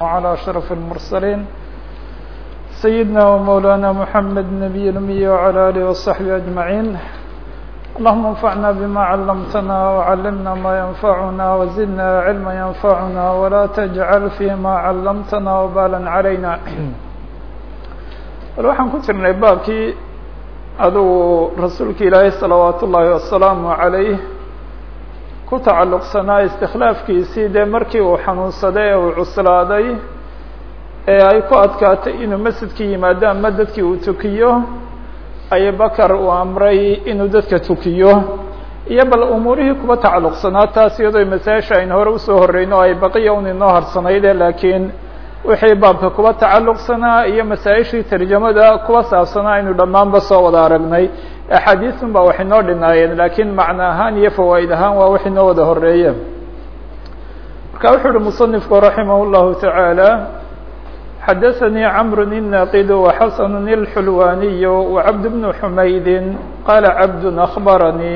وعلى أشرف المرسلين سيدنا ومولانا محمد النبي الأمي وعلى آله وصحبه أجمعين اللهم انفعنا بما علمتنا وعلمنا ما ينفعنا وزدنا علما ينفعنا ولا تجعل فيما علمتنا وبالا علينا bal waxaan ku jirnay baabkii adugu rasuulka ilaahay salawaat ullaahi wasalaamu calayh ku tacalluqsanaa istikhlaafkiisii dee markii uu xanuunsaday ee uu cuslaaday ee ay ku adkaatay inuu masjidka yimaado ama dadkii uu tukiyo abubakar uu amray inuu dadka tukiyo. Iyo bal umuurihii kuba tacalluqsanaa taas iyadoo masaa-isha aynu hore u soo horreyno o ay baqiya un inoo harsanayde laakiin wixii baabka kuba tacalluqsanaa iyo masaa-ishii tarjamada kuwa saabsanaa aynu dhammaanba soo wada aragnay axaadiisun baa waxay noo dhinaayeen laakiin macno ahaan iyo fawaa'id ahaan waa waxay noo wada horeeye marka wuxuu uhi musanifku raximah llahu tacaala xadaثnي cمr الناqd وxasن الxulwaniy وcبد بن حmayd qala cبd أخbarnي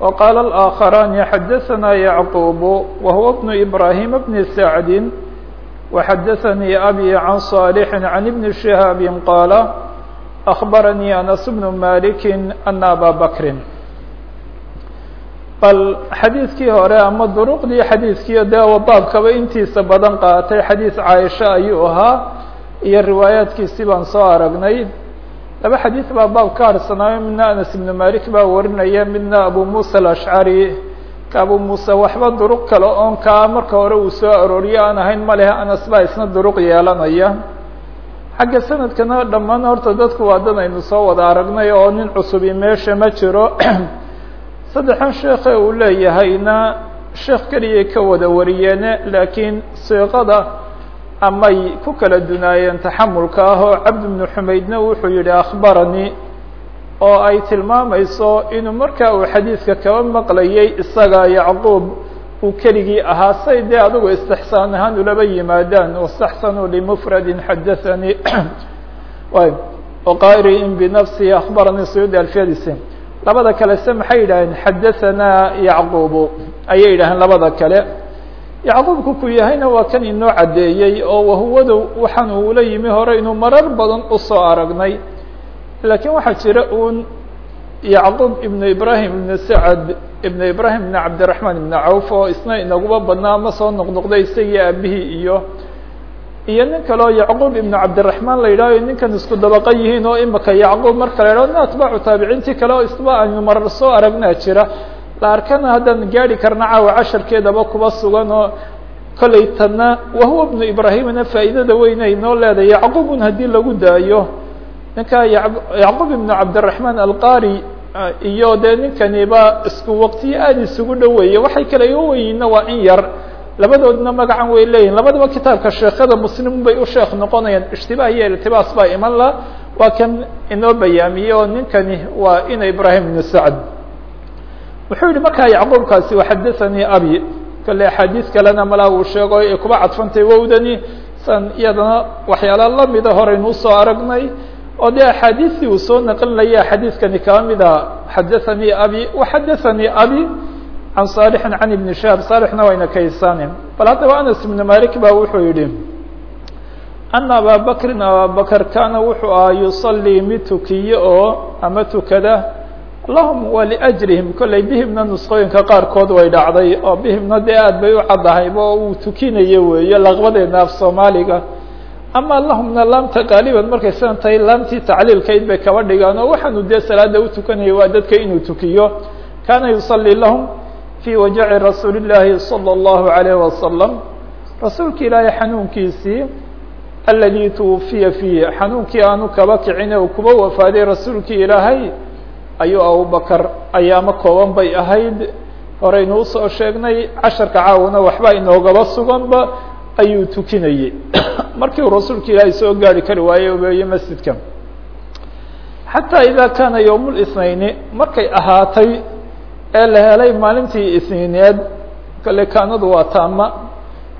وqال الآkخران xadaثna يعقوب وهو بن إبراهيم بن سعد وxadaثnي أbي عن صالح عن بن شهاaب qاaل أخbarnي أنس بن مالك أن أbا بكر bal xadiidkii hore ama duruqdii xadiidkii de baabkaba intiisa badan qaatay xadiis caaisha ayuu ahaa iyo riwaayaadkiisii baan soo aragnay laba xadiis baa baab ka harsanaayo midna anas ibnu malik baa warinaya midna abu musa alashcari ka abu muuse waxba duruq kale oon kaa marka hore uu soo arooriye aan ahayn ma lehe anas baa isna duruq yeelanaya xagga sanadkana dhammaan horta dadku waa dad aynu soo wada aragnay oo nin cusubi meesha ma jiro. Saddexan sheekhe uu leeyahayna sheekh keliyay ka wada wariyeene laakiin siiqada amay ku kala dunaayeen taxamulka ah oo cabd bnu xumaydna wuxuu yihi akhbaranii oo ay tilmaamayso inuu marka uu xadiidka kaba maqlayay isaga yacquub uu keligii ahaa say dee adigu istixsaan ahaan ulaba yimaadaan wastaxsanuu limufradin xadathanii qairin binafsihi akhbaranii suyuudi alfiyadisi labada kale se maxay yidhaaheen xadahanaa yacqubu. Ayay yidhaaheen labada kale. Yacquubku ku yahayna waa kan inoo caddeeyey oo wahuwadu waxaan uula yimi hore inuu marar badan u soo aragnay. Laakiin waxaa jira uun yacquub ibnu ibrahim ibnu sacad ibnu ibrahim ibnu cabdiraxmaan ibnu cawf oo isna inaguba badnaa ma soo noqnoqday isagii aabihii iyo iyo nin kaleo yacquub ibnu cabdiraxmaan la yidhahyo ninkan isku dabaqa yihiin oo imika yacquub marka la yidhaho nin atbaacu taabiciintii kale oo isba aynu marar soo aragnaa jira. La haddaan gaari karna caawa casharkeedaba kuba sugan oo kollay wahuwa ibnu ibraahimna faa'iidada weyn ay noo leedahay yacquubun haddii lagu daayo ninka yacquub ibnu cabdiraxmaan alqari iyo dee ninkaniba isku waqtiyo aada isugu dhoweeye waxay kale iga weyiinna waa in yar. Labadoodna magacan way leeyihiin labadaba kitaabka sheekada muslim bay u sheekh noqonayaan. Ishtibaah iyo iltibaas baa iman la waa kan inoo bayaamiyey ninkani waa ina ibrahim ibnu sacd. Wuxuu yihi markaa yacquubkaasi waxadathanii abi. Kale axaadiis kalena malaa uu sheego ay kuba cadfantay wowdani. San iyadana waxyaala lamida horeynu u soo aragnay oo dee axaadiistii uu soo naqlinaya xadiiskani kaba mid aha xadathanii abi waxadathanii abi can صالح عن iبن شهاب صالحna wayna kaysane bal haddaba aنس iبن malik ba wuxuu yihi أن abا bكri abا bكر kana wuxuu ahaa yuصلي mid tukiye oo ama tukada lahum wa لأجrihim kollay bihimna نusqooyinka qaarkood way dhacday oo bihimna dee aad bay u cadahayba oo uu tukinaye weeye laqbadeena af soomaaliga ama lahumna laamta qaaliban markay sidan tahay laamtii tacliilkayd bay kaba dhigaan oo waxaanu dee salaada utukanaya waa dadka inuu tukiyo kana yuصلي lahum في wajaci rasuuli الlaahi salى الlahu عalيه wasalam rasuulki ilaahay xanuunkiisii aladii twufiya fiih xanuunkii aanu kaba kicin uu kuba wafaaday rasuulkii ilaahay ayuu abubakar ayaamo kooban bay ahayd horeynu usoo sheegnay casharka caawina waxba inoogaba suganba ayuu tukinayey. Markii uu rasuulka ilaahay soo gaari kari waaye obeeye masjidka xataa ida kaana ywm اثnayni markay ahaatay ee la helay maalintii isniineed kale waa taama.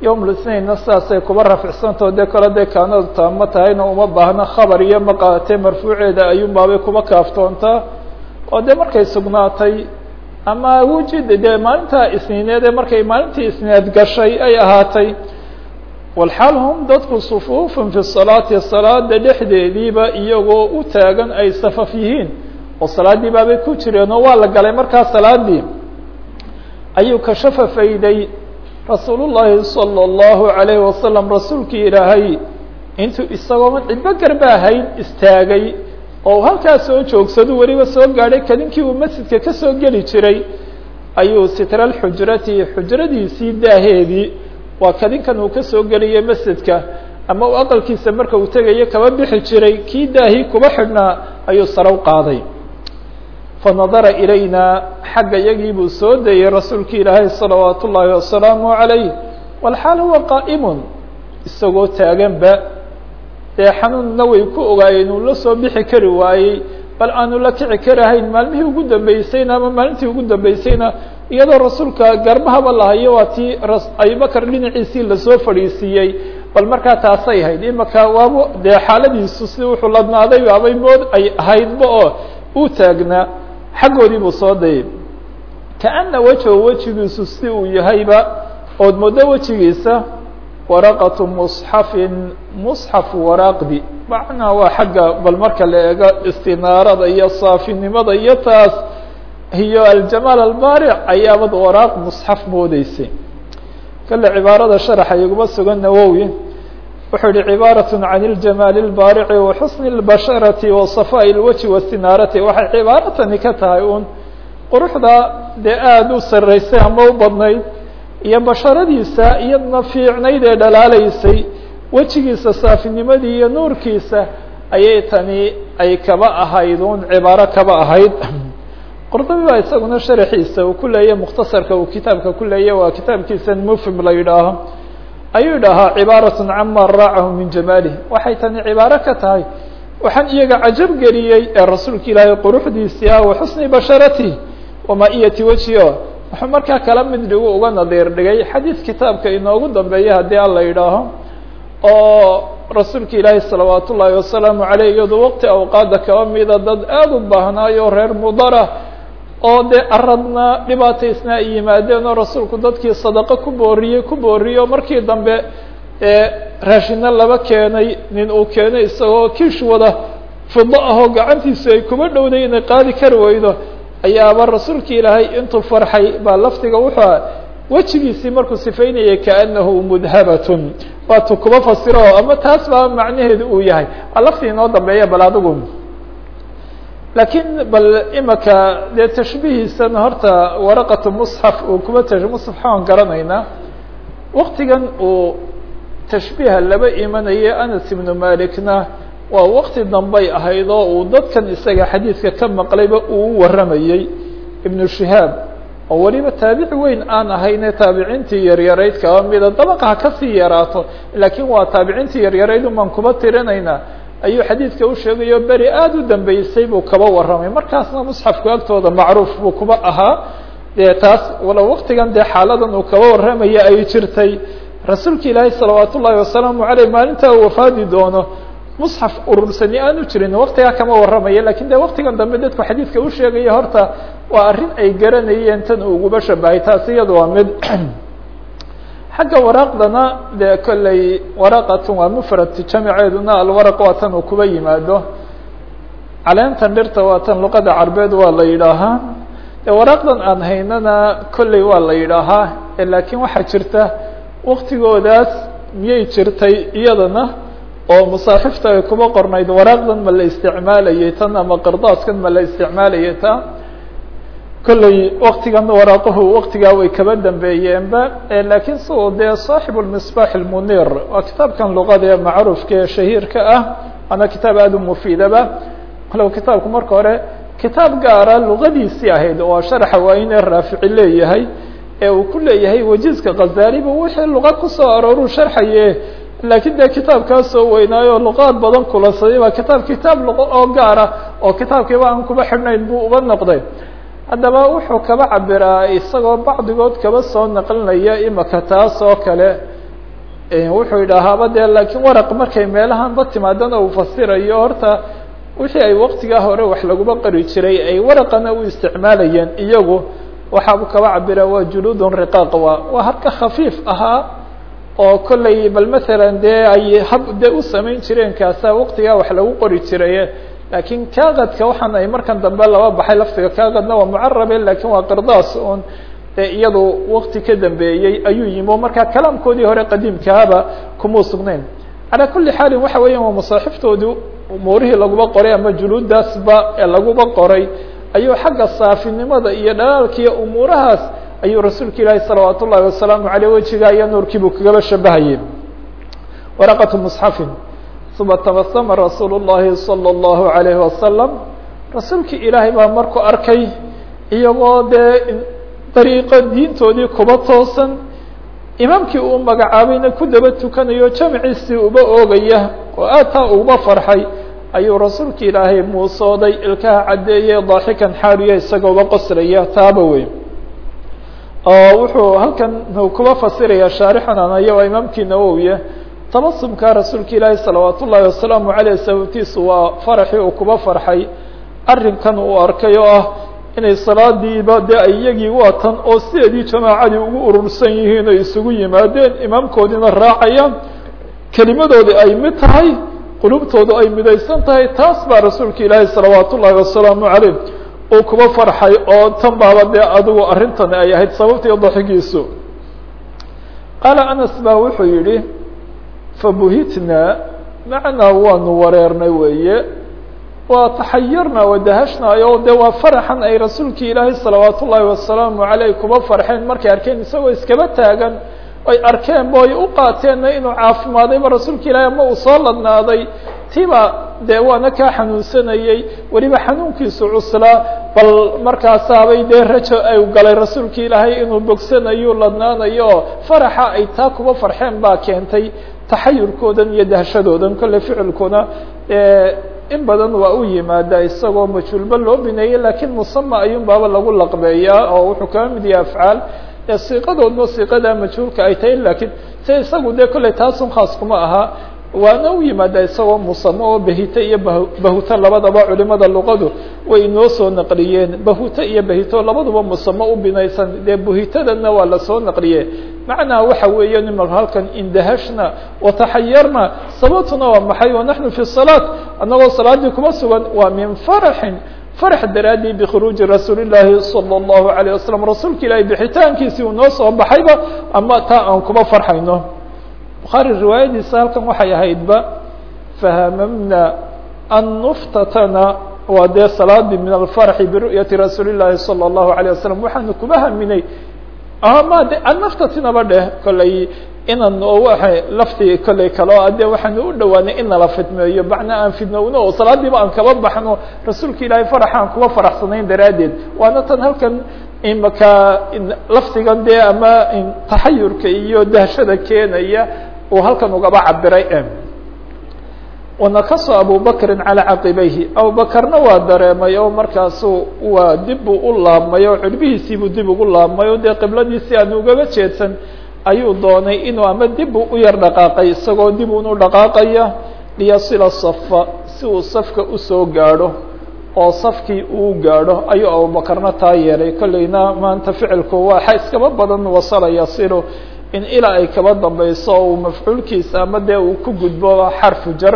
Yowm lisnainna sidaasay kuba rafcsantao dee kale dee kaanadu taamo tahayna uma baahno khabar iyo maqaatee marfuuceeda ayuunbaabay kuba kaaftoontaa oo dee markay sugnaatay ama wujida dee maalinta isniineed ee markay maalintii isniineed gashay ay ahaatay walxaal hum dadku sufuufun fi salaati salaada dhexdeediiba iyagoo u taagan ay safaf yihiin oo salaaddii baabay ku jireen oo waa la galay markaa salaadii ayuu kashafa fayday rasuul llahi salى اllahu alayhi wasalam rasuulkii ilaahay intuu isagoo cidbo garba ahayn istaagay oo halkaa soo joogsado weliba soo gaadhay kadinkii uu masjidka ka soo geli jiray ayuu sitral xujrati xujradiisii daaheedii waa kadinkan uu ka soo geliyay masjidka ama uu aqalkiisa marka uu tegayo kaba bixi jiray kii daahii kuba xidhnaa ayuu sarow qaaday. Fanadara ilayna xagga yagii buu soo dayey rasuulki ilaahay salawaat ullaahi wasalaamu calayh. Walxaal huwa qaa'imun isagoo taaganba dee xanuunna way ku ogaayeen uu la soo bixi kari waayey. Bal aanu la kici karahayn maalmihii ugu dambeysayna ama maalintii ugu dambeysayna iyadoo rasuulka garbahaba lahayo waa tii abubakar dhinaciisii la soo fadhiisiiyey. Bal markaa taasay hayd imaka waaba dee xaaladiisu si wuxuu ladnaaday baabay mood ay ahaydba oo uu taagnaa xaggoodii buu soo dayay. Kaana wejahu wejigiisu si uu yahayba ood moodo wejigiisa waraqatu musxafin musxaf waraaqdi macnaa waa xagga bal marka la eego istinaarada iyo saafinimada iyo taas iyo aljamaal albaaric ayaabad waraaq musxaf moodeysay kale cibaarada sharaxa iguma sugan nawowi wuxuu yihi cibaaraة can اljamaal اlbaarici waxusni اlbasharati wasafaaءi اlwajhi wastinaarati waxay cibaaratani ka tahay un quruxda dee aada u saraysay ama u badnayd iyo basharadiisa iyadna fiicnayd ee dhalaalaysay wejigiisa saafinimadii iyo nuurkiisa ayay tani ay kaba ahayd un cibaaro kaba ahayd qurdubi baa isaguna sharaxiisa uu ku leeyahy mukhtasarka uu kitaabka ku leeyahy waa kitaabkiisa mufhim la yidhaaho ayuu idhahaa cibaaraة cama raacahu min jamaalih waxay tani cibaaro ka tahay waxaan iyaga cajab geliyey ee rasuulka ilaahay quruxdiisii ah wa xusni basharati wamaiyati weji o wuxuu markaa kala mid dhigu uga nadiir dhigay xadiis kitaabka inoogu dambeeya haddii an la yidhaaho oo rasuulka ilaahi salawaat ullaahi wasalaamu aleyh iyadoo waqti awqaada kaba mida dad aada u baahnaayo reer mudara oo dee aradna dhibaataysna ay yimaadeen rasuulku dadkii sadaqo ku booriyey ku booriyo markii dambe raashino laba keenay nin uu keenay isagoo kiish wada fido ahoo gacantiisu ay kuma dhowday inay qaadi kari weydo ayaaba rasuulki ilaahay intuu farxay baa laftiga wuxuu wejigiisii markuu sifaynayay kaanahu mudhabatun. Waatu kuba fasiro ama taas baa macnaheedu uu yahay. Laftii inoo dambeeya bal adigu lakiin bal imaka dee tashbihiisan horta waraqatu musxaf uu kuba musxaf aan garanaynaa waktigan uu tashbiiha laba imanaya anas ibnu malikna waa wakti dambay ahayd oo uu dadkan isaga xadiidka ka maqlayba uu warramayey ibnu shihaab. Oo weliba taabici weyn aan ahayne taabiciintii yaryarayd kaba mida dabaqa ha ka sii yaraato. Laakiin waa taabiciintii yaryarayd umaan kuba tirinaynaa ayuu xadiidka u sheegayo beri aada u dambeysay buu kaba warramay. Markaasna musxafku agtooda macruuf buu kuba ahaa dee taas walo waktigan dee xaaladan uu kaba warramaya ay jirtay. Rasuulka ilaahi salawaat ullaahi wasalaamu aleyh maalintaa uu wafaadi doono musxaf urursani aanu jirin waktigaa kama warramaya. Lakin de waktigan dambe dadku xadiidka u sheegaya horta waa arrin ay garanayeen tan uu uguba shabahay taas iyada waa mid xagga waraaqdana dee kolley waraqatun waa mufrad jamiceeduna alwaraq waa tan uu kuba yimaado caleentan dhirta waa tan luqada carbeed waa la yidhaahaa de waraaqdan aan haynana kolley waa la yidhaahaa laakiin waxaa jirta waktigoodaas miyay jirtay iyadana oo masaaxifta ay kuba qornayd waraaqdan ma la isticmaalayay tan ama qardaaskan ma la isticmaalayay ta kolley waktigan waraaquhu waktigaa way kaba dambeeyeenba lakiin sidoo dee saaxib lmisbaax lmunir waa kitaabkan luqada ee macruufka ee shahiirka ah waana kitaab aada u mufiidaba walow kitaabku marka hore kitaab gaara luqadiisii ahayd oo sharaxa waa ine raafici leeyahay ee uu ku leeyahay wajiizka khazaliba wixii luqa ku soo arooruu sharxaye lakiin dee kitaabkaasoo weynaayo luqaad badan kulansaday baa kitaab kitaab luqo oo gaara oo kitaabkiiba aan kuba xidhnayn buu uba noqday haddaba wuxuu kaba cabiraa isagoo bacdigood kaba soo naqlinaya imaka taas oo kale wuxuu yidhaahaaba dee laakiin waraq markay meelahanba timaadana uu fasirayo. Horta wixii ay waktigaa hore wax laguma qari jiray ay waraqana u isticmaalayeen iyagu waxaabu kaba cabira waa juluudun riqaaq waa waa harka khafiif ahaa oo kollay bal masalan dee ay hab dee u samayn jireen kaasaa waqtigaa wax lagu qori jiraye laakiin kaaqadka waxaan ay markan dambe laba baxay laftiga kaaqadna waa mucarabe laakiin waa qirdaas un dee iyadu waqti ka dambeeyey ayuu yimi o markaa kalaamkoodii hore qadiimkaaba kumau sugnayn. Calaa kuli xaalin waxa weeyaan waa masaaxiftoodii umuurihii laguba qoray ama juluudaasba laguba qoray ayuu xagga saafinimada iyo dhalaalkiiyo umuurahaas ayuu rasuulka ilaahi salawaat ullahi wasalaamu aleyh wejigaa iyo nuurkiibuu kagaba shabahayey waraqatu musxafin uma tabasama rasuul llahi salى اllahu alayhi wasalam rasuulkii ilaahay baa markuu arkay iyagoo dee dariiqo diintoodii kuba toosan. Imaamkii uu magacaabayna ku daba tukanayo jamciisii uba oogaya oo aad taa uba farxay ayuu rasuulka ilaahay muusooday ilkaha caddeeyey daaxikan xaariya isagooba qoslaya taaba weyn. Oo wuxuu halkan kuba fasiraya shaarixan anayo imaamkii nawowiya tabasumka rasuulka ilaahi salawaat ullaahi wasalaamu aleyh sababtiisu waa faraxii uu kuba farxay. Arrinkan uu arkay oo ah inay salaadiiba dee ay iyagii waatan oo sideedii jamaacadii ugu urursan yihiin ay isugu yimaadeen imaamkoodiina raacayaan kelimadoodi ay mid tahay qulubtoodu ay midaysan tahay taas baa rasuulka ilaahi salawaat ullaahi wasalaamu caleyh uu kuba farxay oo tan baaba dee adigu arrintan ay ahayd sababtii daxigiisu. Qaala anas baa wuxuu yihi fabuhitnaa macnaa waanu wareernay weeye waa taxayarna wadahashnaayo de waa faraxan ay rasuulkii ilaahay salawaat ullaahi wasalaamu aleyh kuba farxeen markay arkeen isagoo iskaba taagan ay arkeen bo ay u qaateenna inuu caafimaadayba rasuulka ilaahay ama uu soo ladnaaday tiba dee waana kaa xanuunsanayey weliba xanuunkiisu cuslaa bal markaasaabay dee rajo ay galay rasuulka ilaahay inuu bogsanayo ladnaanayo oo faraxa ay taa kuba farxeen baa keentay taxayurkoodan iyo dahshadoodan kolle ficilkuna in badan waa u yimaada isagoo majhuulba loo bineeyey lakiin musama ayuun baaba lagu laqbeeyaa oo wuxuu kaba mid yahay afcaal. Siiqadoodna siiqada majhuulka ay tahay lakiin se isagu dee kolley taasun khaas kuma aha. Waana u yimaada isagoo musamo oo bahito iyo bahuto labadaba culimada luqadu way inoo soo naqliyeen. Bahuto iyo bahito labaduba musamo u binaysan. Dee buhitadana waa la soo naqliye macnaa waxa weeya nima halkan indahashna wataxayarna sababtuna waa maxay wanaxnu fi salaat annagoo salaadii kuma sugan waa min faraxin farax daraadii bikhuruuji rasuuli llaahi sala allahu alayh wasalam rasuulka ilaahay bixitaankiisii uu noo soo baxayba ama taa aan kuma farxayno. Bukhaari riwaayadiisa halkan waxay ahaydba fahamamna an nuftatana waa dee salaadii min alfarxi biru'yati rasuuli llaahi sala allahu alayh wasalam waxaanu kuma haminay ama de an naftatinaba dheh kollay inan oo waxa laftii kollay kaleo ade waxaanu u dhowaanay in nala fidmeeyo macnaa aan fidnowno oo salaadiiba aan kaba baxno rasuulka ilaahay faraxa aan kuba faraxsanayn daraaddeed. Waana tan halkan imaka laftigan dee ama taxayurka iyo dahshada keenaya uu halkan ugaba cabiray wanakaso abubakrin calaa caqibayhi abubakarna waa dareemay oo markaasu waa dib buu u laabmay oo cirbihiisiibuu dib ugu laabmay o dee qibladiisii aan ugaba jeedsan ayuu doonay inuu ama dib uu u yar dhaqaaqay isagoo dib u dhaqaaqaya liyasila safa si uu safka u soo gaadho oo safkii uu gaadho ayuu abubakarna taa yeelay. Kolleyna maanta ficilku waxa iskaba badan wasala yasilu in ilaa ay kaba dambayso uu mafcuulkiisa ama dee uu ku gudbo xarfu jar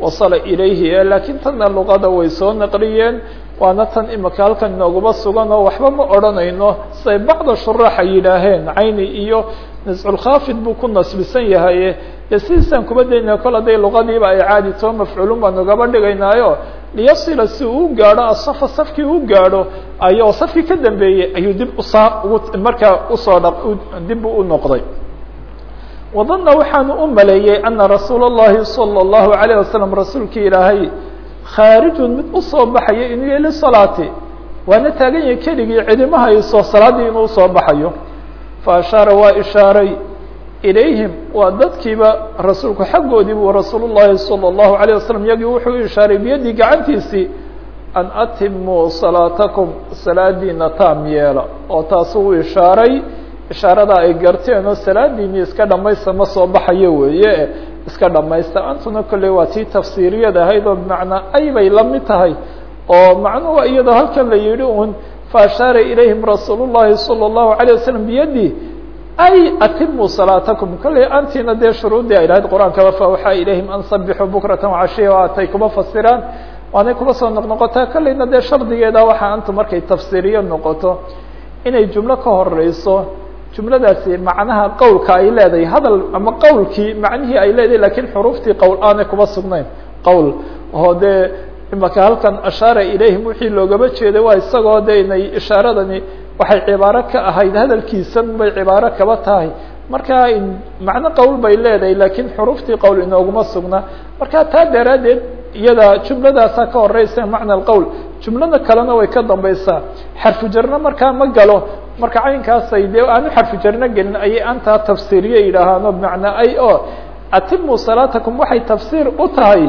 wasala ilayhi laakiin tanna luqada way soo naqliyeen. Waana tan imika halkan inooguma sugan oo waxba ma odhanayno. Siday bacda shuraax yidhaaheen cayni iyo nisculkhaafid buu ku nasbisan yahay. Dee sidiisaan kol hadday luqadiiba ay caadi too mafcuulun baan ugaba dhigaynaayo. Liyasila si uu gaadho asafa safkii u gaadho ayoo safkii ka dambeeyey ayuu dib usaa ugu markaa u soo dha dib u noqday wadana waxaanu u maleeyey ana rasuula اllahi salى اllahu alayه wasalam rasuulkii ilaahay khaarijun mid usoo baxayo inuu yahy lisalaati waana taagan yahay keligii cidima hayso salaaddii inuu usoo baxayo faashaara waa ishaaray ilayhim waa dadkiiba rasuulku xaggoodii buu rasuul llahi salى اllahu alayه wasalam yagii wuxuu ishaaray biyadii gacantiisii an atimuu salaatakum salaadiina taam yeela oo taasu u ishaaray ishaarada ay garteen oo salaadiini iska dhamaysta ma soo baxayo weeye iska dhamaysta antuna kolley waa tii tafsiiriyad ahayd oo bimacnaa ay bay la mid tahay oo macnuhu iyadoo halkan la yihi un faashaara ilayhim rasuul llahi salى اllahu alيه wasalam biyadi ay atimuu salaatakum kolley antiina dee shuruuddii ay lahayd qur-aankaba fawaxaa ilayhim an sabixuu bukratan wacashiya waatay kuma fasiraan waanay kuma soo noqnoqotaa kolleyna dee shardigeeda waxaa antu markay tafsiiriyo noqoto inay jumlo ka horeyso jumladaasi macnaha qowlka ay leedahay hadal ama qowlkii macnihii ay leedahay lakiin xuruuftii qowl aanay kuma sugnayn. Qowl. Oo dee imaka halkan ashaara ilayhim wixii loogama jeeday waa isagoo de inay ishaaradani waxay cibaaro ka ahayd hadalkiisan bay cibaaro kaba tahay. Marka macno qowl bay leedahay lakiin xuruuftii qowl inooguma sugna. Marka taa daraaddeed iyada jumladaasaa ka horeysa macna qowl. Jumlada kalena way ka dambaysaa. Xarfujarna markaa ma galo marka caynkaasay dee aanu xarfujarno gelin ayay antaa tafsiiriye yidhaahaano bimacnaa ay o atimuu salaatakum waxay tafsiir u tahay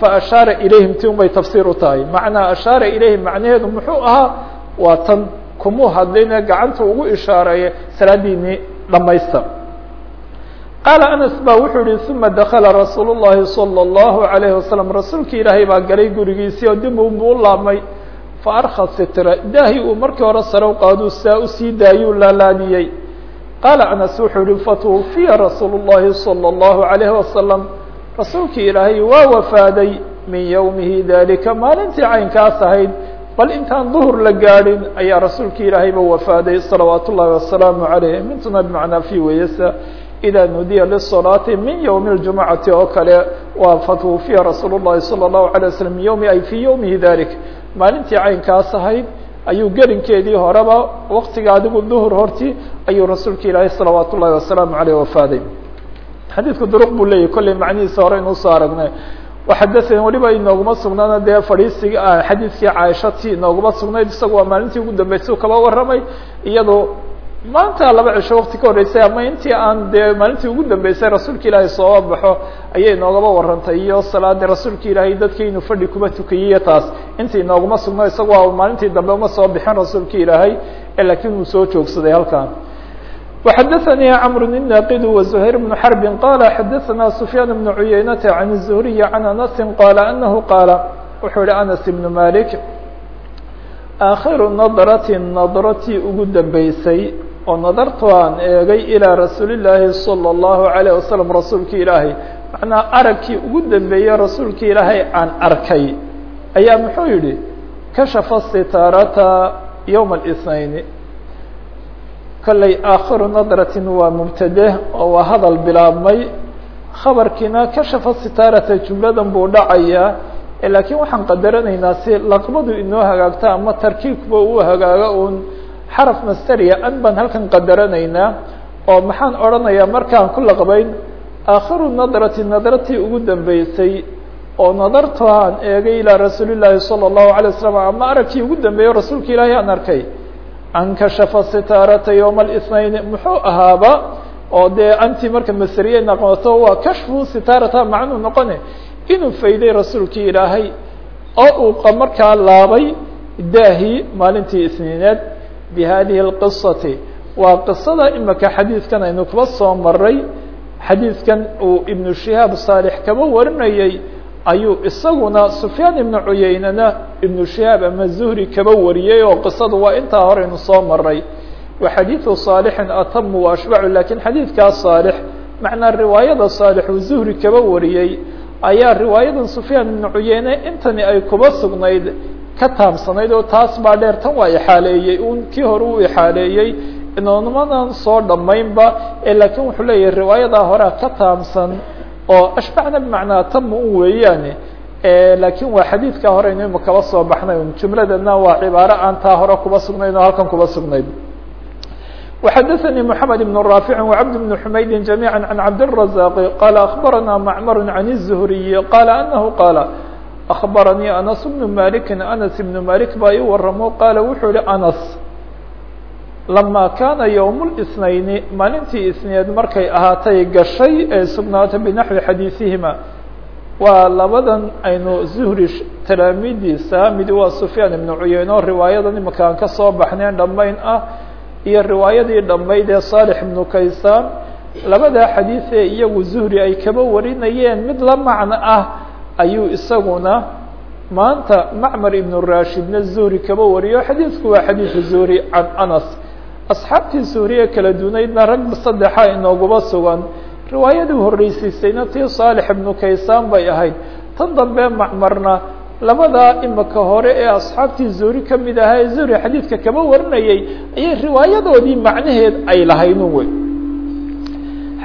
faashaara ilayhim ti un bay tafsiir u tahay. Macnaa ashaara ilayhim macnaheedu muxuu ahaa waa tan kumuu hadlayne gacanta ugu ishaareeye salaadiinii dhamaysta qaala anas ba wuxuu yihi uma dakala rasuul llahi salى اllahu wasalam rasuulki ilaahay baa galay gurigiisii oo dib unbu u laabmay faarka sitra daahi uu markii hore sarow qaaduu saa usii daayuu laalaadiyey qaala anas wuxuu yihi fatuwufiya rasuul llahi salى اllahu alayhi wasalam rasuulkii ilaahay waa wafaaday min yowmihi dalika maalintii caynkaas ahayd bal intaan duhur la gaadhin ayaa rasuulkii ilaahayba wafaaday salawaat ullahi wasalaamu alayh mintuna bimacnaa fi weyasa ida nudiya lisalaati min ywmi اljumacati oo kale waa fatwufiya rasuul الlahi salى الlahu عalيه waslm min ywmi ay fii ywmihi dalik maalintii caynkaas ahayd ayuu gelinkeedii horeba waktiga adigu duhur horti ayuu rasuulka ilaahay salawaat ullahi wasalaamu aleyh wafaaday. Xadiidku duruq buu leeyahy kolley macnihiisa hore inuu soo aragnay waxadaثan weliba inooguma sugnaana dee fadhiisigi xadiidkii caaisha inooguma sugnayd isaga waa maalintii ugu dambeysay kaba warramay iyadoo maanta laba cisho wakti ka horreysay ama intii aan dee maalintii ugu dambeysay rasuulka ilaahay sooba baxo ayay inoogaba warrantay iyo salaadii rasuulka ilaahay dadkii inuu fadhi kuba tukiyey taas intii inooguma sugna isaga waa maalintii dambe uma soo bixin rasuulka ilaahay lakiin uu soo joogsaday halkan وxdثnي cمر الناqd وزهير بن حرب qال xdثna سفyان بن عuyeynة عن الزهري عن أنس qال أنه qاaل wuxuu hi أنس بن مالك آkhiru نdرة نdرtii ugu dambeysay oo nadartu aan eegay ilىa rasuuli الlaahi صلى الlaه عليه وسلم rasuulki ilaahay macnaa aragkii ugu dambeeyey rasuulki ilaahay aan arkay ayaa muxuu yihi kashafa sitaarata yوم الاثنaين kolley aakhiru nadratin waa mubtade oo waa hadal bilaabmay khabarkiina kashafa sitaarata jumladan buu dhacayaa laakiin waxaan qadaranaynaa si laqbadu inoo hagaagto ama tarkiibkuba uu hagaago un xaraf masteriya an baan halkan qadaranaynaa oo maxaan odhanayaa markaan ku laqbayn aakhiru nadrati nadratii ugu dambeysay oo nadartu aan eegay ilaa rasuuli llaahi salى الlahu alay wasalam ama aragkii ugu dambeeyo rasuulka ilaahay aan arkay ankashafa sitaarata yowma الاثnayn muxuu ahaaba oo dee anti marka masriye noqoto waa kashfu sitaarata macnuu noqone inuu fayday rasuulkii ilaahay oo uu markaa laabay daahi maalintii isniineed bi hadihi اlqisati waa qisada imika xadiidkan aynu kuba soo maray xadiidkan uu ibnu shihaab saalix kaba warinayay ayuu isaguna sufyaan ibnu cuyeynena ibnu shihaab ama zuhri kaba wariyey oo qisadu waa intaa horeynu soo maray wa xadiidu saalixin atamu wa ashbacu lakiin xadiidkaas saalix macnaa riwaayada saalix uu zuhri kaba wariyey ayaa riwaayadan sufyaan ibnu cuyeyne intani ay kuba sugnayd ka taabsanayd oo taas baa dheer tan waa ixaaleeyey un kii hore uu ixaaleeyey inoonmadan soo dhammaynba laakiin wuxuu leeyahay riwaayadaa horea ka taabsan oo ashbacna bimacnaa tamu un weeyaane laakiin waa xadiidka hore inu ima kaba soo baxnay un jumladana waa cibaaro aan taa hore kuba sugnayn oo halkan kuba sugnayd وxdثnي محمد بن رافع وعبد بن حمyد جميعا عن عبد الرزاق قال أخبرنا معمر عن الزهري قال أنه قال abaranii anas bnu maliki anas ibnu malik baa ii waramo qaala wuxuu ihi anas lamaa kaana ywm اsnayni maalintii isneed markay ahaatay gashay ee sugnaatay binaxwi xadiisihima waa labadan aynu zuhri talaamidiisa mid waa sufyaan ibnu cuyeyno riwaayadan imakaan ka soo baxneen dhammayn ah iyo riwaayadii dhammayd ee saalix ibnu kaysaan labadaa xadiis ee iyagu zuhri ay kaba warinayeen mid la macno ah ayuu isaguna maanta macmar ibn rashidna zuhri kaba wariyo xadiidku waa xadiiثu zuhri can anas. Asxaabtii suuriye kala dunaydna rag saddexa inooguba sugan. Riwaayadii horreysiisayna tii saalix ibnu kaysaan bay ahayd. Tan dambe macmarna labadaa imika hore ee asxaabtii zuhri ka mid ahaa ee zuhri xadiidka kaba warinayay ayay riwaayadoodii macnaheed ay lahaydun wey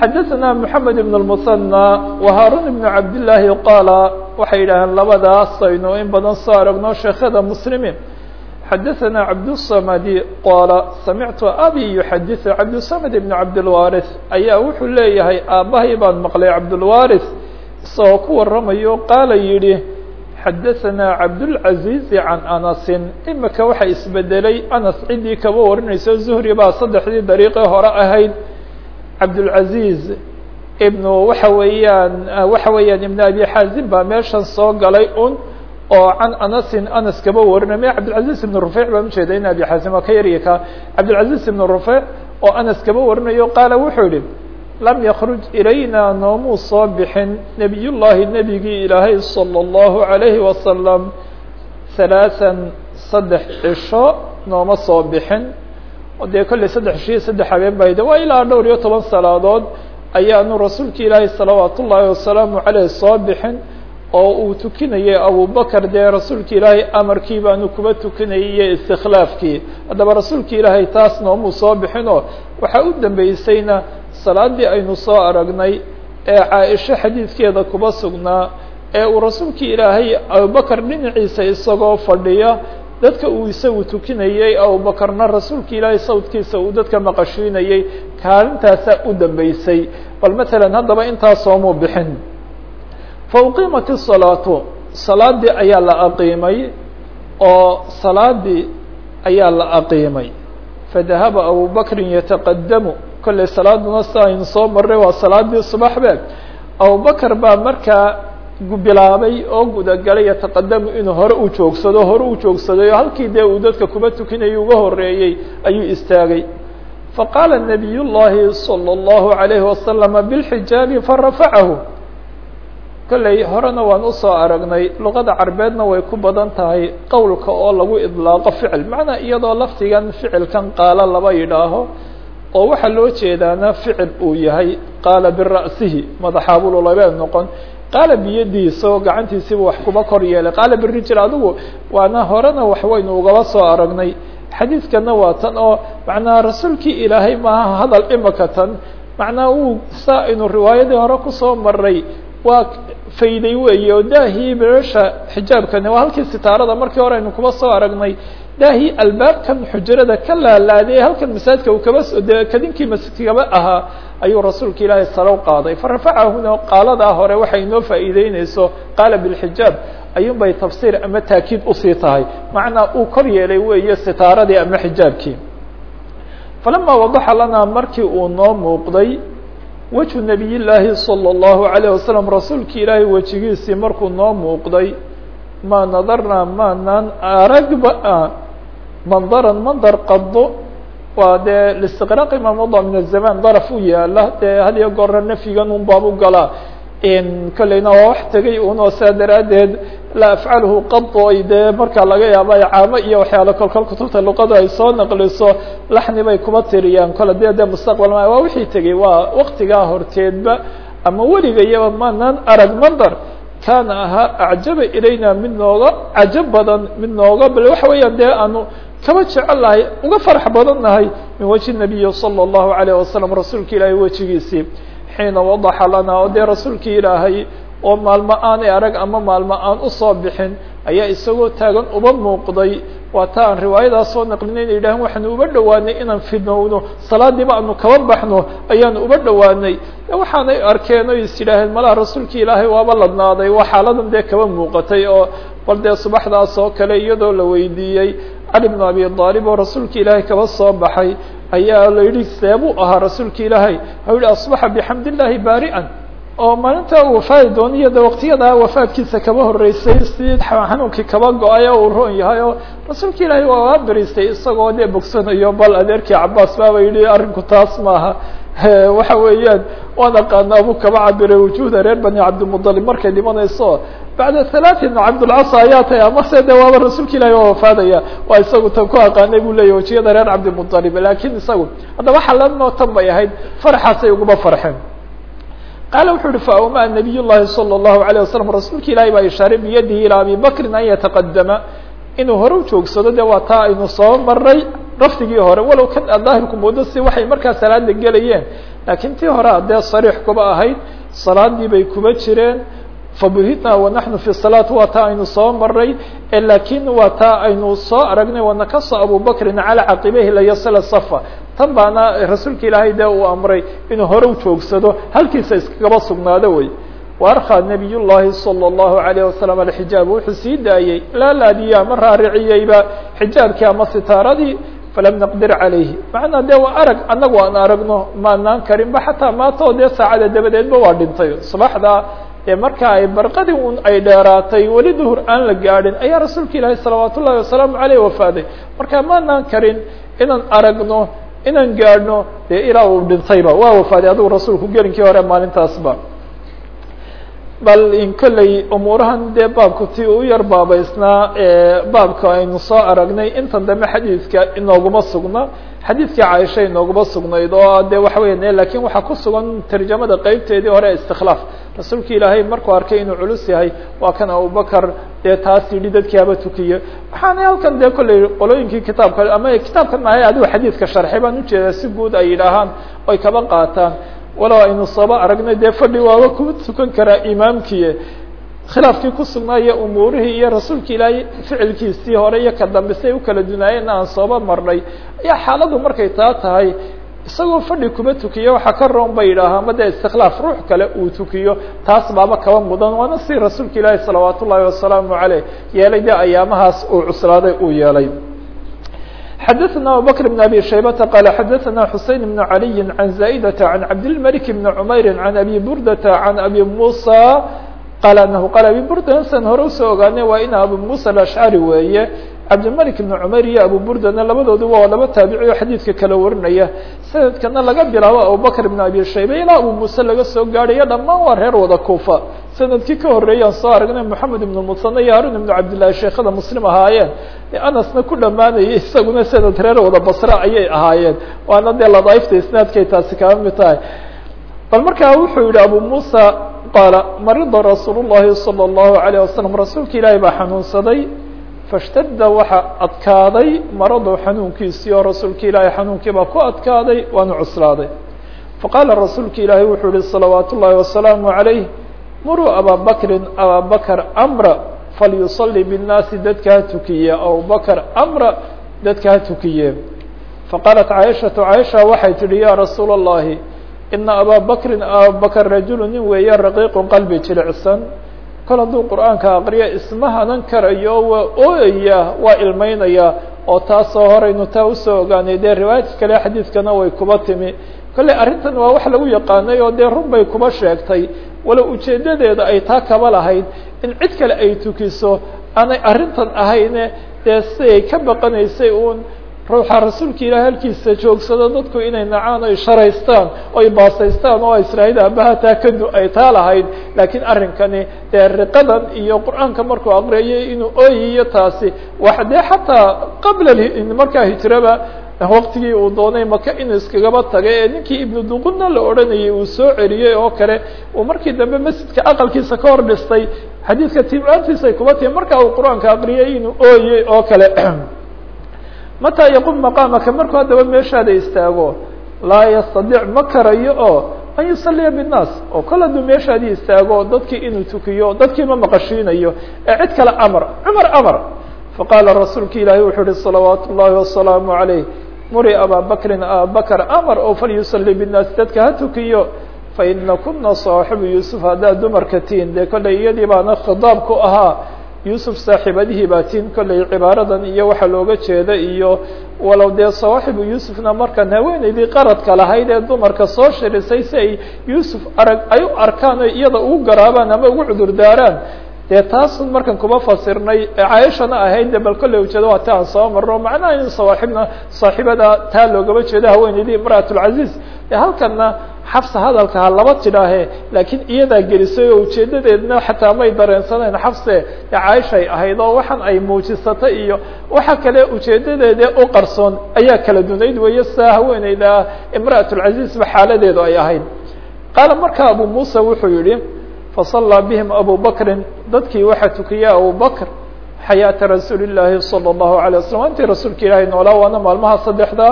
xadaثna mحamed بن المثنى وhaarun بن cabdاللaahi qaala waxay yidhaaheen labadaas aynu in badan soo aragno sheekada mslimiin xadaثna cabdالصmdi qaala samictu abi yuxadiث cabdالصmd بn cabdالwariث ayaa wuxuu leeyahay aabbahay baan maqlay cabdالwariث isagoo ku waramayo qaala yihi xadaثna cabdالcaزiizi can anasi imika waxa isbedelay anas ciddii kaba warinayso zuhri baa saddexdii dariiqii hore ahayd cabdulcaziz ibnu waxa weeyaan waxa weeyaan ibn abi xaazim baa meeshan soo galay un oo can anasin anas kaba warinamay cabdilcaziz ibn rufiic baan ujeeda in abi xaazim oo ka yarya ka. Cabdilcaziz ibn rufiic oo anas kaba warinayo qaala wuxuu yihi lam yakruj ilayna noomuu soo bixin nebiyullahi nebigii ilaahay salى اllahu alayhi wasalam halaaan saddex cisho nooma soo bixin dee kolley saddex cishiyo saddex habeen bayde waa ilaa dhowr iyo toban salaadood ayaanu rasuulka ilaahay salawaat ullaahi wasalaamu caleyh soo bixin oo uu tukinayay abubakar dee rasuulka ilaahay amarkii baanu kuba tukinayay iyo istikhlaafkii. Haddaba rasuulka ilaahay taas noomuu soo bixinoo waxaa u dambeysayna salaadii aynu soo aragnay ee caaisho xadiidkeeda kuba sugnaa ee uu rasuulka ilaahay abubakar dhinaciisa isagoo fadhiya dadka uu isagu tukinayey abubakarna rasuulka ilaahay sawdkiisa uu dadka maqashiinayey kaalintaasaa u dambeysay bal matalan haddaba intaasoomuu bixin. Fa uqiimat isalaatu salaadii ayaa la aqiimay oo salaadii ayaa la aqiimay. Fadahaba abubakrin yataqadamu kolley salaaduna si aynu soo marray waa salaadii subaxbe abubakar baa markaa bilaabay oo gudagalay yataqadamu inuu hore u joogsado hore u joogsaday oo halkii dee uu dadka kuba tukinayay uga horeeyey ayuu istaagay faqaala nabiy llahi salى اllahu عalayhi wasalama bilxijaabi farafacahu kolley horena waan usoo aragnay luqada carbeedna way ku badan tahay qowlka oo lagu idlaaqo ficil macnaa iyadoo laftigan ficilkan qaalo laba yidhaaho oo waxaa loo jeedaana ficil uu yahay qaala bira'sihi madaxaabululabee noqon qaala biyadiisa oo gacantiisiiba wax kuba kor yeelay. Qaala birijil adigu waana horena waxwaynu ugaba soo aragnay. Xadiidkana waa tan oo macnaa rasuulkii ilaahay maaha hadal imaka tan. Macnaa wuu saa aynu riwaayadii hore ku soo maray waa fayday weeye oo daahii beesha xijaabkani waa halkii sitaarada markii hore aynu kuba soo aragnay. Daahii albaabkan xujrada ka laalaaday halkan masaajidka uu kaba kadinkii masjidkaba ahaa ayuu rasuulka ilaahay salow qaaday farafacahuna qaaladaa hore waxay inoo faa'iideyneyso qaala bilxijaab ayuun bay tafsiir ama taakiid usii tahay macnaa uu kor yeelay weeye sitaaradii ama xijaabkii falama wadaxa lanaa markii uu noo muuqday wejhu nabiy llaahi salى اllahu عalayه wasalam rasuulki ilaahay wejigiisii markuu noo muuqday ma nadarnaa maanaan aragba mandaran mandar qado waa dee listiqraaqi ma mada min azaman daraf u yaalla dee had iyo goorna nafyigan un baab u galaa kolleyna waa wax tegay unoo saa daraaddeed la afcalhu qado ay dee markaa laga yaaba caamo iyo waxyaala kolkol kutubta luqada ay soo naqliso laxni bay kuba tiriyaan. Kole de de mustaqbal ma waa wixii tegey. Waa waktigaa horteedba ama weligayaba maanaan arag mandar. Kaana ahaa acjaba ilayna mid nooga cajab badan mid nooga. Bal waxa weeyaan dee aanu kaba jecel lahay uga farx badan nahay min wajhi nabiyi salى اllahu alayh wasalam rasuulka ilaahay wejigiisii. Xiina wadaxa lanaa oo dee rasuulkii ilaahay oo maalmo aanay arag ama maalmo aan u soo bixin ayaa isagoo taagan uba muuqday. Waa ta aan riwaayadaas soo naqlinay ina yidhahan waxaanu uba dhowaanay inaan fidnowno salaadiiba aanu kaba baxno ayaanu uba dhowaanay. Waxaanay arkeen o is yidhaaheen malaha rasuulkii ilaahay waaba ladnaaday waa xaaladan dee kaba muuqatay oo bal dee subaxdaas kale iyadoo la weydiiyey cali bn abi aalib oo rasuulka ilaahay kaba soo baxay ayaa la yidhi seebuu ahaa rasuulka ilaahay. Ha yihi asbaxa bixamd baari'an. Oo maalinta uu wafaadi doono iyo de waqtiyadaa wafaadkiisa kaba horeysay si xanuunkii kaba go'ay uu roon yahay oo rasuulka ilaahay waa beriistay isagoo dee bogsanayo bal adeerkii cabaas baaba yidhi arrinku taas maaha. Waxa weeyaan waan aqaana abu kaba cabiray wujuuda reer bani cabdimudalib markay dhimanayso bacda halaatin cabdulcasa ayaa tahay amase de waaba rasuulka ilahi waa wafaadaya waa isagu tan ku aqaanay buu leeyah wajiyada reer cabdimuطalib lakin isagu haddaba waxa la noo tan bay ahayd farxaasay uguma farxeen qaala wuxuu uhi faawmaa nabiy llahi salى الlahu عalيه wasalam rasuulka ilahi baa ishaaray biyadihi ilaa abi bakrin an yataqadama inuu hore u joogsado de waa taa aynu soo maray rafdigii hore walow kan daahirku moodo si waxay markaa salaada gelayeen laakiin tii hore adee sariix kuba ahayd salaadii bay kuba jireen fabuhitna wanaxnu fi salaat waa taa aynu soo maray laakiin waa taa aynu soo aragnay wanakaso abubakrin calaa caqibayhi layasila safa tan baana rasuulka ilaahay dee uu amray inuu hore u joogsado halkiisa iskagaba sugnaado wey waarkaa nabiy llaahi salى اllahu alayh wasalam alxijaab wuxuu sii daayey laalaadiyey ama raariciyeyba xijaabkii ama sitaaradii falam naqdir calayhi macnaa dee waa arag annagu aan aragno maanaan karinba xataa maatao dee saacada dabadeedba waa dhintay subaxda ee marka ay barqadii un ay dheeraatay weli duhur aan la gaadhin ayaa rasuulka ilaahi salawaat ullahi wasalaamu aleyh wafaaday. Marka maanaan karin inaan aragno inaan gaadhno dee ilaa uu dhintayba waa wafaaday. Adigu rasuulku gelinkii hore maalintaasba bal in kolley umuurahan dee baabku ti u yar baabaysnaa baabka aynu soo aragnay intan dambe xadiidka inooguma sugna xadiidkii caaisha inooguma sugnayd oo de waxa weya laakiin waxaa ku sugan tarjamada qeybteedii hore istikhlaaf rasuulka ilaahay markuu arkay inuu culus yahay waa kan abubakar dee taas yidhi dadkii haba tukiye. Waxaana halkan dee kolley qolooyinkii kitaabka ama kitaabkan maahay adigo xadiidka sharxay baan u jeedaa si guud ay yidhaahaan oy kaba qaataan. Walow aynu sooba aragnay dee fadhi waaba kuma tukan karaa imaamkii. Khilaafkii ku sugnaaya umuurihii iyo rasuulka ilaahay ficilkiisii hore iyo ka dambe say u kala dunaayeen aan sooba marnay. Ayaa xaaladu markay taa tahay isagoo fadhi kuma tukiyo waxaa ka roon ba yidhaahaa ma dee istikhlaaf ruux kale uu tukiyo taas baaba kaba mudan waana si rasuulka ilaahi salawaat ullaahi wasalaamu caleyh yeelay dee ayaamahaas uu cuslaaday uu yeelay xdثna abubكر بن abي شhaybة qال xdثna xuseين بن عalي عan زائdة عan cabdالملك بن عmayr عan abي burdة عan abي muسى qal anhu qal abi burda san hore usoo ogaanay waa in abu muسى الأشcari weeye cabdilmلك بن cmayr iyo abu burdana labadooduba waa laba taabici oo xadiidka kala warinaya sanadkana laga bilaabo abubكر بن abي shayba ilaa abu muسe laga soo gaadhaya dhamaan waa reer wada kufa sanadkii ka horeeyaan soo aragnay moxamed ibn musane iyo harun ibnu cabdillahi sheekhada muslim ahaayeen anasna ku dhammaanayay isaguna sanad reer wada basra ayay ahaayeen waana dee ladaaifta isnaadkay taasi kaba mid tahay bal markaa wuxuu yihi abu musa qaala marida rasuul llahi salى الlahu عalيه wasalam rasuulka ilaahi baa xanuunsaday fashtadda waxaa adkaaday maradu xanuunkiisii oo rasuulka ilaahay xanuunkii baa ku adkaaday waana cuslaaday. Faqaala rasuulka ilaahay wuxuu yihi salawaat ullaahi wasalaamu calayh muruu abaabakrin abaabakr amra falyusalli binnaasi dadka ha tukiye. Abubakr amra dadka ha tukiye. Faqaalat caishatu caaisha waxay tidhi yaa rasuula allahi ina abaabakrin abaabakr rajulu nin weeye raqiiqu qalbi jilicsan kol hadduu qur'aanka aqriya isma hanan karayo waa ooyaya waa ilmeynaya oo taasoo horeynu taa u soo ogaanay dee riwaayadka kale xadiidkana way kuba timi. Kolley arrintan waa wax lagu yaqaanay oo dee run bay kuba sheegtay. Walow ujeedadeeda ay taa kaba lahayd in cid kale ay tukiso aanay arrintan ahayne dee siday ka baqanaysay uun ruuxa rasuulka ilahi halkiisa joogsado dadku inay nacaan oy sharaystaan oy baasaystaan oo israa'iil aabaha taa kadu ay taa lahayd. Laakiin arrinkani dee riqadan iyo qur'aanka markuu aqriyay inuu ooyiyo taasi wax dee xataa qabla markaa hijraba waqtigii uu doonay maka inuu iskagaba tagay ee ninkii ibnu duquna la odhanayay uu soo celiyey oo kale uu markii dambe masjidka aqalkiisa ka hor dhistay. Xadiidka timaantiisa ay kuba tihi markaa uu qur'aanka aqriyay inuu ooyey oo kale mataa yaquum maqaamaka markuu haddaba meeshaada istaago laa yastadic ma karayo oo an yusaliya binnaas oo kol hadduu meeshaadii istaago dadkii inuu tukiyo dadkii ma maqashiinayo ee cid kale amar cumar amar. Faqaala rasuulka ilaahi wuxuu uhi salawaatu ullaahi wasalaamu calayh. Muri abaa bakrin aabakar amar oo falyusali binnaasi dadka ha tukiyo. Faina kuna saaxibu yuusuf haddaad dumarka tihiin dee kollay iyadii baana khidaab ku ahaa yuusuf saaxiibadihii baa tiin kollay cibaaradan iyo waxaa looga jeeda iyo walow dee sawaaxibu yuusufna markan haweeneydii qaradka lahayd ee dumarka soo shirisay si ay yuusuf arag ay u arkaan o iyada ugu garaabaan ama ugu cudur dee taasun markan kuma fasirnay caaishana ahayd de bal kolley ujeeda waa ti aan soo marno macnaha in sawaaxibna saaxiibada taa loogaba jeedo haweeneydii imra'at lcaziiz halkana xafsa hadalka ha laba tidhaahe laakiin iyadaa gelisay oo ujeedadeedna xataa may dareensaneen xafse caaishay ahayd oo waxaan ay muujisatay iyo waxa kale ujeedadeeda u qarsoon ayaa kala dunayd weeye sidaa haweeneyda imra'at lcaziiz ba xaaladeedu ay ahayd. Qaala marka abu muusa wuxuu yihi fasallaa bihim abu bakrin dadkii waxaa tukiyay abu bakr xayaata rasuuli llaahi salى اllahu alay wasalam intii rasuulka maalmaha saddexda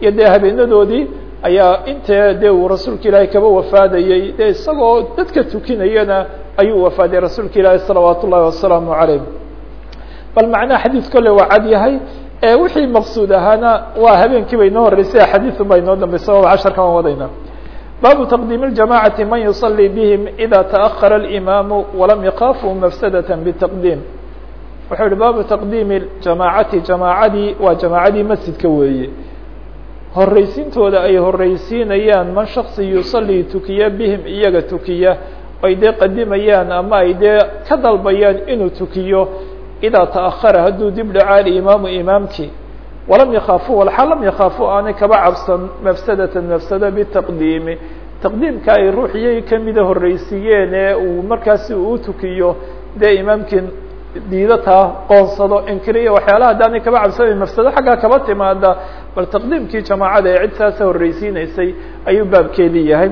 iyo habeenadoodii ayaa intee dee uu rasuulka ilaahay kaba wafaadayey dee isagoo dadka tukinayana ayuu wafaaday rasuulka ilaahi salawaat ullahi wasalaamu calayh. Bal macnaha xadiid kole waa cad yahay. Wixii maqsuud ahaana waa habeenkii bay inoo horeysay xadiiun baa inoo dambaysa waaba casharka waan wadayna. Baabu taqdiimi ljamaacati man yusalii bihim ida taأkhara اlimaamu walam yaqafuu mafsadata bitaqdiim. Wuxuu yihi baabu taqdiimi jamaacati jamaacadii waa jamaacadii horeysiintooda ay horeysiinayaan man shaksi yusalii tukiya bihim iyaga tukiya. Ay dee qadimayaan ama ay dee ka dalbayaan inuu tukiyo idaa taأhara hadduu dib dhaca alimaamu imaamkii. Walam yakaafu walxaal lam yakaafu aanay kaba cabsan mafsadata mafsado bitaqdiimi. Taqdiimka ay ruuxiyay kamida horeysiiyeen ee uu markaasi uu tukiyo dee imaamkii diidataa qoonsado inkiriya waxyaalaha haddaanay kaba cabsanayn mafsado xaggaa kaba timaada bal taqdiimkii jamaacada ee cid saasa horreysiinaysay ayuu baabkeedii yahay.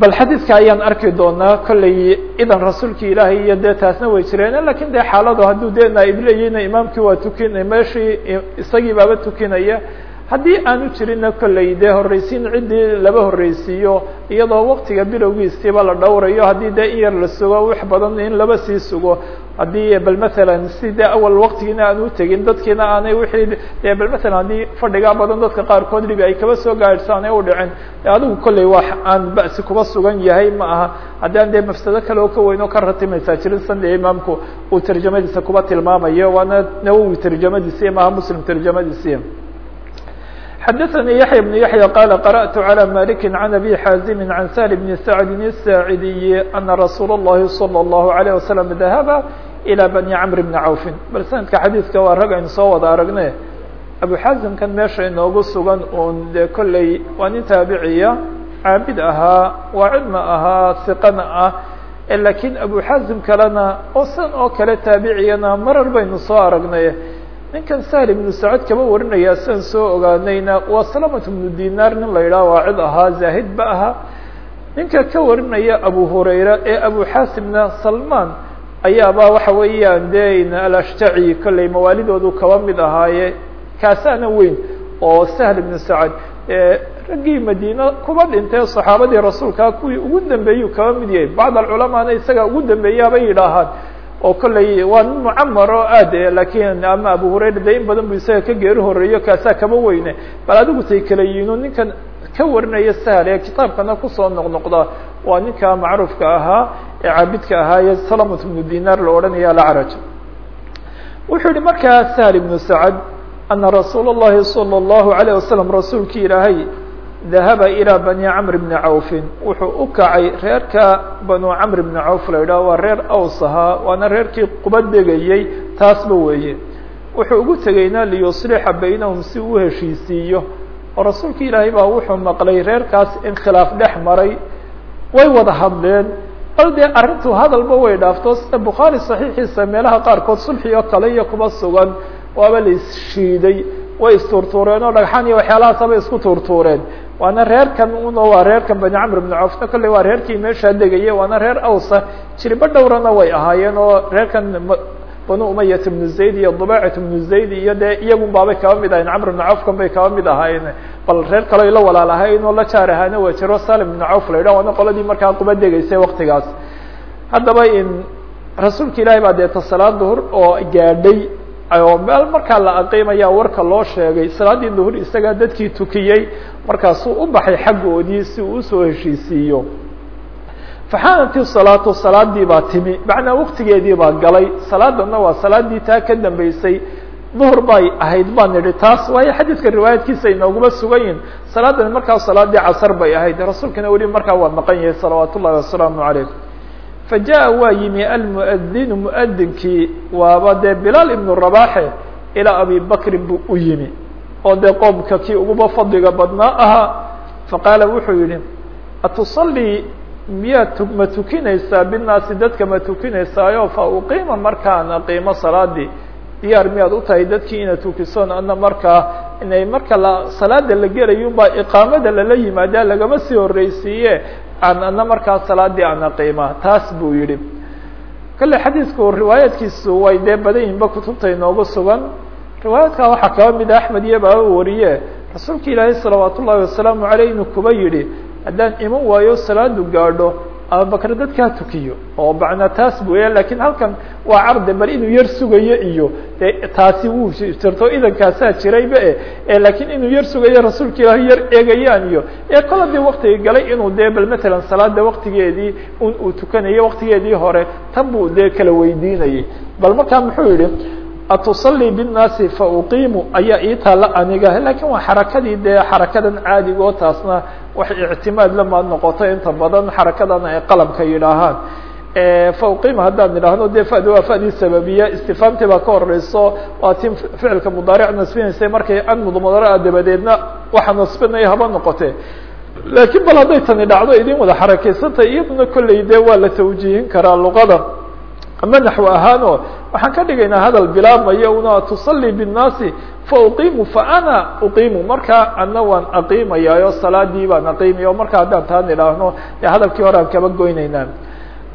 Bal xadiidka ayaan arki doonaa kollay idan rasuulki ilaahay iyo dee taasna way jireen laakiin dee xaaladu hadduu dee naaiblayina imaamkii waa tukin meeshii isagii baaba tukinaya haddii aanu jirina kollay dee horreysiin ciddii laba horreysiiyo iyadoo waktiga bilowgiisiiba la dhowrayo haddii dee in yar la sugo wax badan in laba sii sugo. Haddii bal matalan si dee awal waktigiina aan utegin dadkiina aanay wixii dee bal matalan haddii fadhigaa badan dadka qaarkood dhibi ay kaba soo gaadhso aanay u dhicin. Adigu kollay wax aan ba'si kuba sugan yahay ma aha. Haddii aan dee mafsado kale oo ka weyn ka ratimaysaa jirin san dee imaamku uu tarjamadiisa kuba tilmaamayo waana nawowi tarjamadiisi maaha muslim tarjamadiisi xdثnي يحيى بن يحيى قال قرأت على مالك عن أبي xازم عن سهل بن سعد الساعدي أن رsuuل اللhi صلى الله عليه وسلم ذهب إلى بني cمر بن عوف bal سندka xadيiثka waa rag aynu soo wada aragne أبو xازمkan meesha inoogu sugan un de kolley waa nin taabiciya caabid ahaa waacidna ahaa ثiqana ah lakiin أبو xازم kalena oo san oo kale taabiciyana marar baynu soo aragnay ninkan sahl ibnu sacad kaba warinaya sian soo ogaanayna waa salamat ibnu dinar nin la yidhaha waa cid ahaa zaahid ba ahaa. Ninka ka warinaya abu hurayra ee abu xaasimna salman ayaaba waxa weeyaan de alashtaci kolley mawaalidoodu kaba mid ahaaye. Kaasaana weyn oo sahl ibnu sacad raggii madiina kuba dhintay saxaabadii rasuulkaa kuwii ugu dambeeyuu kaba mid yahay. Bacd alculamaana isaga ugu dambeeyaabay yidhaahaan oo kolley waa nin mucamar oo aad lakin ama abu hurayra de in badan bu isaga ka geeri horeeyo kaasaa kaba weyne bal adigu tay kala yihiin oo ninkan ka warinaya sahl ee kitaabkana kusoo noqnoqda waa ninka macruufka ahaa ee caabidka ahaa ee salamat ibnu dinar la odhanaya alacraj wuxuu yihi markaa sahl ibnu sacad ana rasuul الlahi salى الlahu عalيه wasalam rasuulki ilaahay dahaba ilى bani camr bni cawfin wuxuu u kacay reerka banu camr bni cawf la yidhaho waa reer aws ahaa waana reerkii quba degayey taasba weeye. Wuxuu ugu tegeyna liyuslixa baynahum si uu heshiisiiyo. Oo rasuulka ilaahay baa wuxuu maqlay reerkaas in khilaaf dhex maray. Way wada hadleen. Bal dee arrintu hadalba way dhaafto. Sida bukhaari saxiixiisa meelaha qaarkood sulxi oo kale iyo kuba sugan waaba la isshiiday way istuurtuureen oo dhagxaan iyo waxyaalahaasabay isku tuurtuureen waana reerkan uno waa reerkan bani camr bni cawfna kolley waa reerkii meeshaa degaya waana reer awsa. Jiribo dhowrana way ahaayeen oo reerkan banu umayat ibnu zayd iyo dubaacat ibnu zayd iyo dee iyagun baabay kaba mid ahayen camr bni cawfkan bay kaba mid ahaayeen. Bal reer kaleo la walaalahayn oo la jaar ahaana waa jiro. Salim ibnu cawf la yidhah waana qoladii markaa quba degaysay waktigaas haddaba rasuulka ilaahay baa deeta salaad duhur oo gaadhay oo meel markaa la aqiimaya warka loo sheegay. Salaaddii duhur isagaa dadkii tukiyey markaasuu u baxay xaggoodii si uu u soo heshiisiiyo. Faxaanati salaatu salaadii baa timi macnaa waktigeedii baa galay. Salaadana waa salaadii taa ka dambeysay. Duhur bay ahayd baan idhi taas waayo xadiidka riwaayadkiisa inooguma sugan yihiin salaadan markaa salaadii casar bay ahayd. Rasuulkana weli markaa waa maqan yahay salawaat wasalaamu calayh. Fajaءa waa yimi almuadinu muadinkii waaba dee bilaal ibnu rabaxe ilaa abi bakrin buu u yimi oo dee qoomka kii uguba fadliga badnaa ahaa faqaala wuxuu yihi atusallii miyaad ma tukinaysaa? Binaasi dadka ma tukinaysaayo fa uqiima markaan aqiimo salaadii. Diyaar miyaad u tahay dadkii inaad tukisoon ana markaa inay marka la salaada la gelayo baa iqaamada lala yimaadaa lagama sii horreysiiye aan ana markaa salaadii aan aqiima taas buu yihi kale xadiidku riwaayaadkiisu way dee badan yihinba kutubta inoogu sugan riwaayaadka waxaa kaba mida axmed iyo baaba wariye. Rasuulka ilaahay salawaat ullahi wasalaamu aleyh inuu kuba yidhi haddaan iman waayo salaadu gaadho abubakr dadkaa tukiyo oo macnaa taas buya lakiin halkan waa carde bal inuu yar sugayo iyo de taasi wuu jirto idankaasaa jirayba e lakiin inuu yar sugayo rasuulka ilaahay yar eegayaan iyo ee kola waktiga galay inuu dee bal matalan salaada waktigeedii un uu tukanayo waktigeedii hore tan buu dee kala weydiinayay. Bal markaa muxuu yihi atusallii bالnaasi fauqiimu ayaa ii taala aniga. Lakin waa xarakadii dee xarakadan caadigo taasna wax ictimaad lamaad noqoto. Inta badan xarakadan ay qalamka yidhaahaan. Fauqiima haddaan idhaahno de fadi waa fadii sababiya istifaamtii baa ka horeyso waa ti ficilka mudaaric nasbinaysay markay an mudmadaraa dabadeedna waxa nasbinaya haba noqote lakiin bal hadday tani dhacdo idin wada xarakeysantay iyaduna kolley waa la tawjiihin karaa luqada ama naxw ahaano waxaan ka dhigaynaa hadal bilaabmayo una tusalii bالnaasi fauqiimu faana uqiimu. Markaa ana waan aqiimayaayo salaadii baan aqiimaya marka haddaan taan idhaahno e hadalkii hore aan kaba goynaynaa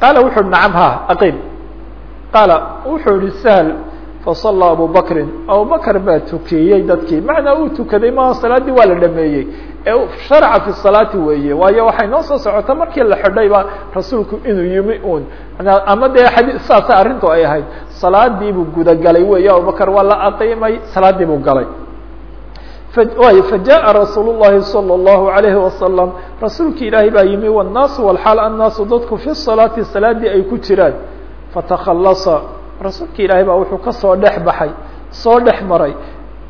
qaala wuxu nacam ha aqiim. Qaala wuxuu yihi sahl. Fasala abu bakrin abubakr baa tukiyey dadkii. Macnaa uu tukaday maa salaadii waa la dhameeyey. ee sharca fi salaati weeye waayo waxay noo soo socota markii la xidhayba rasuulku inuu yimi un ama dee xadii saasa arrintu ay ahayd salaadii buu gudagalay weeye abubakr waa la aqiimay salaadii buu galay y fajaءa rasuul الlahi salى الlahu عalayhi wasalam rasuulki ilaahay baa yimi wالnaasu wاlxaal annaasu dadku fi salaati salaadii ay ku jiraan fatakhalasa rasuulka ilaahay baa wuxuu kasoo dhex baxay soo dhex maray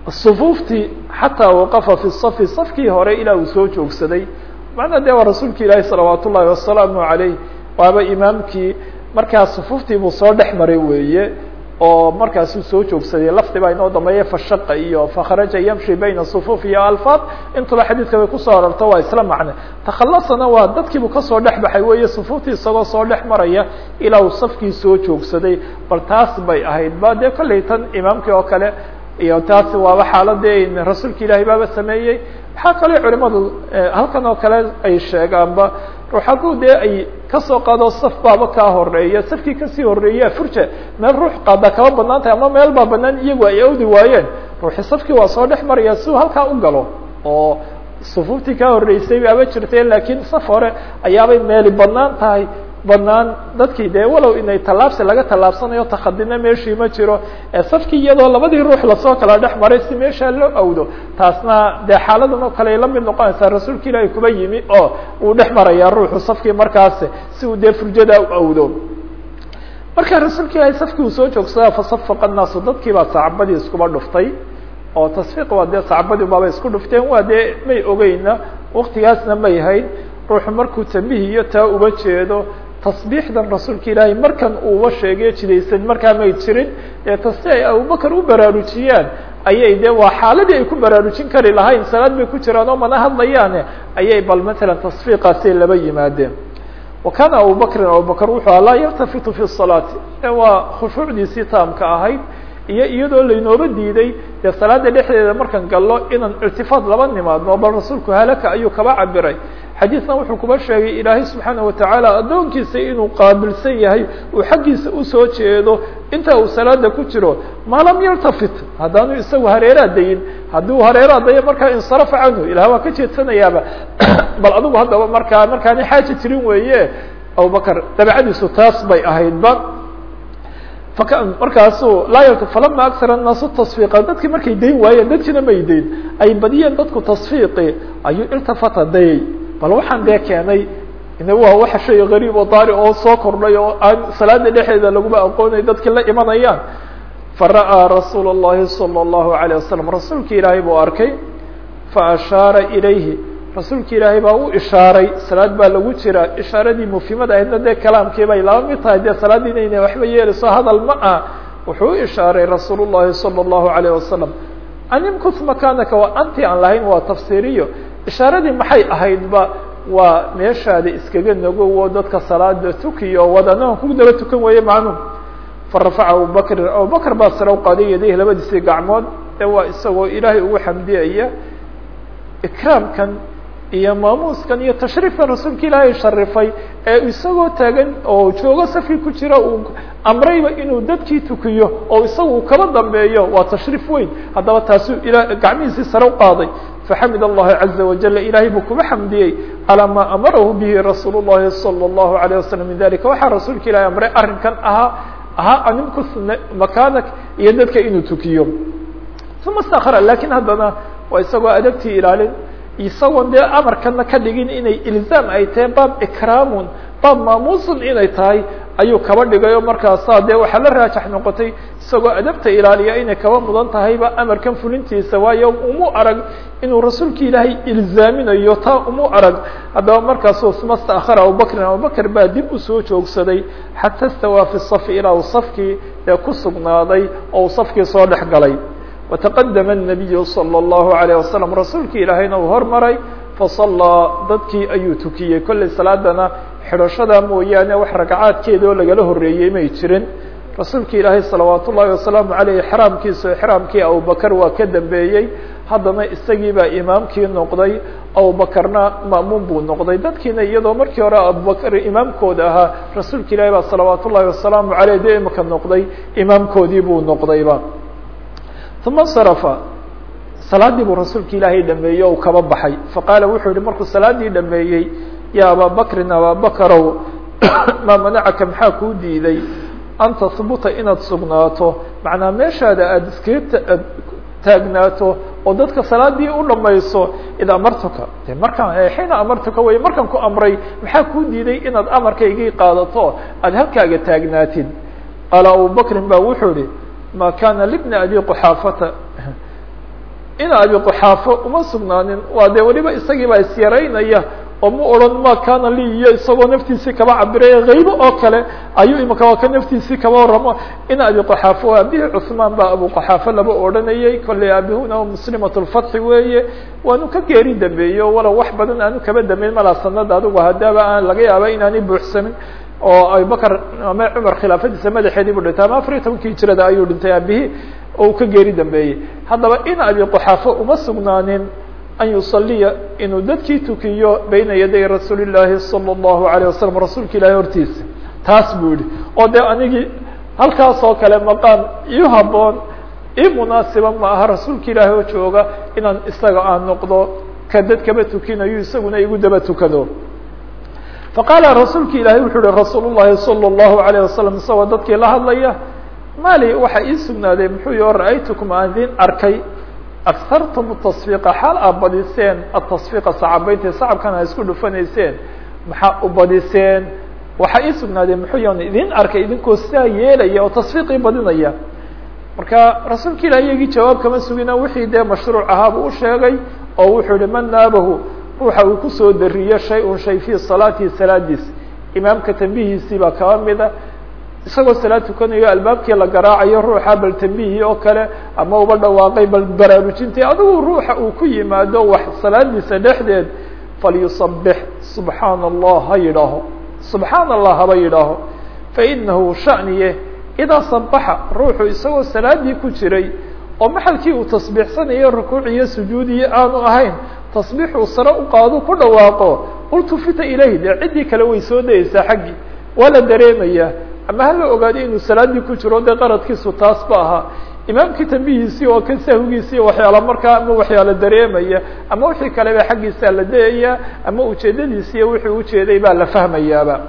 sufuuftii xataa waqafa fi safi safkii hore ilaa uu soo joogsaday. Macnaa de waa rasuulka ilaahi salawaat ullahi wasalaamu عalayh waaba imaamkii. Buu soo dhex weeye oo markaasuu soo joogsaday. Lafdi baa inoo dambeeya fashaqa iyo fakharaja yamshi bayna sufuuf iyo alfaad. Intuba xadiidka bay ku soo arorto waa isla macne takhalasana waa dadkiibuu ka soo dhex baxay weeye sufuuftii isagoo soo dhex ilaa safkii soo joogsaday. Bal taas bay ahayd. Ba dee kollay imaamkii oo kale iyo taasi waaba xaaladii rasuulka ilaahay baaba sameeyey. Waxaa kaloo culimadu halkan oo kale ay sheegaanba ruux dee ay ka soo qaado saf baaba kaa horreeya safkii ka sii horreeya furja meel ruux qaada kaba bannaan tahay ama meel baa banaan iyagu ay awdi waayeen. Ruuxi safkii waa soo dhex maraya si uu halkaa u galo oo sufuuftii kaa horeysay baaba jirtay laakiin saf hore ayaabay meeli bannaan tahay banaan dadkii dee walow inay tallaabsi laga tallaabsanayo takadina meeshii ma jiro safkii iyadoo labadii ruux la soo kala dhex maray si meeshaa loo awdo taasna dee xaaladan oo kale ay la mid noqonaysaa rasuulka ilaahay kuba yimi oo uu dhex marayaa ruuxu safkii markaas si uu dee furjada u awdo. Marka rasuulka ilaahay safkii uu soo joogsadaa fasafaqa naasu dadkii baa sacbadii iskuba dhuftay oo tasfiiq waa dee sacbadii baaba isku dhufteen waa dee may ogeyna waktigaasna may hayn ruuxu markuu tambihi iyo taa uba jeedo tasbiixdan rasuulka ilaahay markan uuba sheegay jidaysan markaa may jirin ee tasi ay abubakar u baraarujiyaan ayay de waa xaaladii ay ku baraarujin kari lahayn salaad bay ku jiraan oo mana hadlayaane ayay bal matalan tasfiiqaasay laba yimaadeen. Wa kaana abubakrin abubakr wuxuu aha laa fi salaati. Waa khushuucdiisii taamka ahayd iyo iyadoo laynooba diiday dee salaada dhexdeeda markan gallo inaan irtifaad laba nimaadno bal rasuulku halaka ayuu kaba cabiray xadiidna wuxuu kuba sheegay ilaahay subxaana watacaala addoonkiisa inuu qaabilsan yahay uu xaggiisa u soo jeedo inta uu salaada ku jiro maa lam yartafit haddaanu isagu hareeraa dayin haddii uu hareeraa dayo markaa insarafa canhu ilah waa ka jeedsanayaaba bal adigu haddaba markaa markaani xaaja jirin weeye abubakar dabcadiisu taas bay ahaydba markaasu laa falama aksar الnaasu tasfiiqa dadkii markay dayn waayeen dadkiina may dayn ay badiyeen dadku tasfiiqi ayuu iltafata dayay bal waxaan dee keenay ina waa waxa shay gariib oo daari oo soo kordhay oo aan salaada dhexeeda laguma aqoonay dadkii la imanayaan fara'aa rasuul الlahi salى الlahu عalيه wasalam rasuulki ilaahay buu arkay faashaara ilayhi rasuulka ilaahay baa u ishaaray salaad baa lagu jira ishaaradii mufhimada ahaydna dee kalaamkii bay laba mid tahay dee salaadii inayna waxba yeelayso hadal ma ah wuxuu u ishaaray rasuul الlahi salى الlahu عalيه wasalam an imkus makaanaka waa anti aan lahayn waa tafsiiriyo ishaaradii maxay ahaydba waa meeshaada iskaga nagowo dadka salaada tukiyo wadanahan ku daba tukan weeye macnum farafaca abubakrin abubakr baa sare uqaaday yadayhi labadiisii gacmood ee waa isagoo ilaahay ugu xamdiyaya ikraamkan iyo maamuuskan iyo tashriifkan rasuulka ilaahay sharifay ee isagoo taagan oo joogo safki ku jira uu amrayba inuu dadkii tukiyo oo isaga uu kaba dambeeyo waa tashriif weyn haddaba taasuu ila gacmihiisii sare uqaaday faxamid allahi caza wajala ilaahay buu kuba xamdiyey calaa maa amarahu bihi rasuul llahi salى اllahu alayه wasalam min dalika waxaa rasuulka ilahay amray arrinkan ahaa ahaa animku makaanak iyo dadka inuu tukiyo uma stakra lakin haddana waa isagoo adabtii ilaalin isagoon dee amarkana ka dhigin inay ilzaam ay tahay baab ikraamun baab maamuusun inay tahay ayuu kaba dhigay markaasaa dee waxaa la raajax noqotay isagoo adabta ilaaliya inay kaba mudan tahayba amarkan fulintiisa waayo umu arag inuu rasuulka ilaahay ilzaaminayo taa umu arag. Haddaba markaasu uma stakhara abubakrin abubakr baa dib u soo joogsaday xata stawaa fi safi ilaa uu safkii dee ku sugnaaday oo uu safkii soo dhex galay وتqdم النبي صلى الله عليه وسلم rasuulki ilaahayna uu hormaray faصalىa dadkii ayuu tukiyey kollay salaadana xidhashada mooyaane wax ragcaadkeeda oo lagala horeeyey may jirin rasuulki ilaahay salawaat ullahi wasalaamu aleyh exraamkiisu exraamkii abubakr waa ka dambeeyey haddana isagii baa imaamkii noqday abubakarna ma'muum buu noqday dadkiina iyadoo markii hore abubakr imaamkooda ahaa rasuulka ilahi baa salawaat ullahi wasalaamu aleyh dee imika noqday imaamkoodii buu noqdayba uma اnsarafa salaadii buu rasuulka ilaahay dhameeyey o kaba baxay faqaala wuxuu yihi markuu salaadii dhameeyey ya abaa bakrin ababakarow maa manacaka maxaa kuu diiday an tahbuta inaad sugnaato macnaa meeshaada aada iskaga taagnaato oo dadka salaadii u dhamayso id amartuka de markaan xiina amartuka wey markaan ku amray maxaa kuu diiday inaad amarkaygii qaadato aada halkaaga taagnaatid qaala abubakrin ba wuxuu yihi ma kana libni abi quxaafata. Ina abi quxaafo uma sugnaanin waa dee weliba isagii baa isyaraynaya oo mu odhan ma kana li iyo isagoo naftiisii kaba cabiray haybo oo kale ayuu imika waa ka naftiisii kaba waramo ina abi quxaafo abihi cuثmaan baa abu quxaafo laba odhanayay kolley abihuna muslimat lfatxi weeye. Waanu ka geeri dambeeyo walow wax badan aanu kaba dambeyn malaa sanada adigu hadaba aan laga yaaba inaanay buuxsamin oo abubakr ama cumar khilaafadiisa madaxeedii buu dhintay ama afar iyo tobankii hijrada ayuu dhintay abihi oo uu ka geeri dambeeyey haddaba in abi quxaafo uma sugnaanin an yusaliya inuu dadkii tukiyo bayna yaday rasuuli llaahi salى اllahu alayه wasalam rasuulka ilahi hortiisa taas buu yihi oo de anigii halkaas oo kale maqaam ii haboon ii munaasiba ma aha rasuulka ilaahi oo jooga inaan isaga aan noqdo ka dad kaba tukinayo isaguna igu daba tukado faqaala rasuulki ilaahay wuxuu uhi rasuul الlahi salى الlahu عalيه wasalam isagoo dadkii la hadlaya mali waxaa ii sugnaaday muxuu yo ra'aytukum aan idin arkay akartum tasfiiqa xaal aad badiseen atasfiiqa sacabeynta sacabkan a isku dhufanayseen maxaa u badiseen waxaa ii sugnaaday muxuu yon idin arkay idinkoo sidaa yeelaya oo tasfiiqii badinaya marka rasuulka ilahi iyagii jawaab kama sugina wixii dee mashruuc ahaa buu u sheegay oo wuxuu yihi man naabahu ruuxa uu ku soo dariyo shay un shay fii salaatihi salaadiis. Imaamka tambihiisii baa kaba mida isagoo salaad tukanayo albaabkii la garaacayo ruuxa bal tambihii oo kale ama uba dhawaaqay bal baraarujintii adigu ruuxa uu ku yimaado wax salaadiisa dhexdeed. Falyusabix subxaana allah ha yidhaaho. Subxaana allah haba yidhaaho fainahu shaniye idaa sabaxa ruuxu isagoo salaadii ku jiray oo maxalkii uu tasbiixsanayo rukuuc iyo sujuudiyo aanu ahayn tasbiixuu sare u qaado ku dhawaaqo. Ultufita ilayh dee ciddii kale way soo dayeysaa xaggii waa la dareemayaa. Ama hala ogaado inuu salaadii ku jiro dee qaradkiisu taas ba ahaa imaamkii tambihiisii oo ka sahwigiisii waxyaala markaa ama waxyaala dareemaya ama wixii kaleba xaggiisaa la dayaya ama ujeedadiisiiy wixii ujeeday baa la fahmayaaba.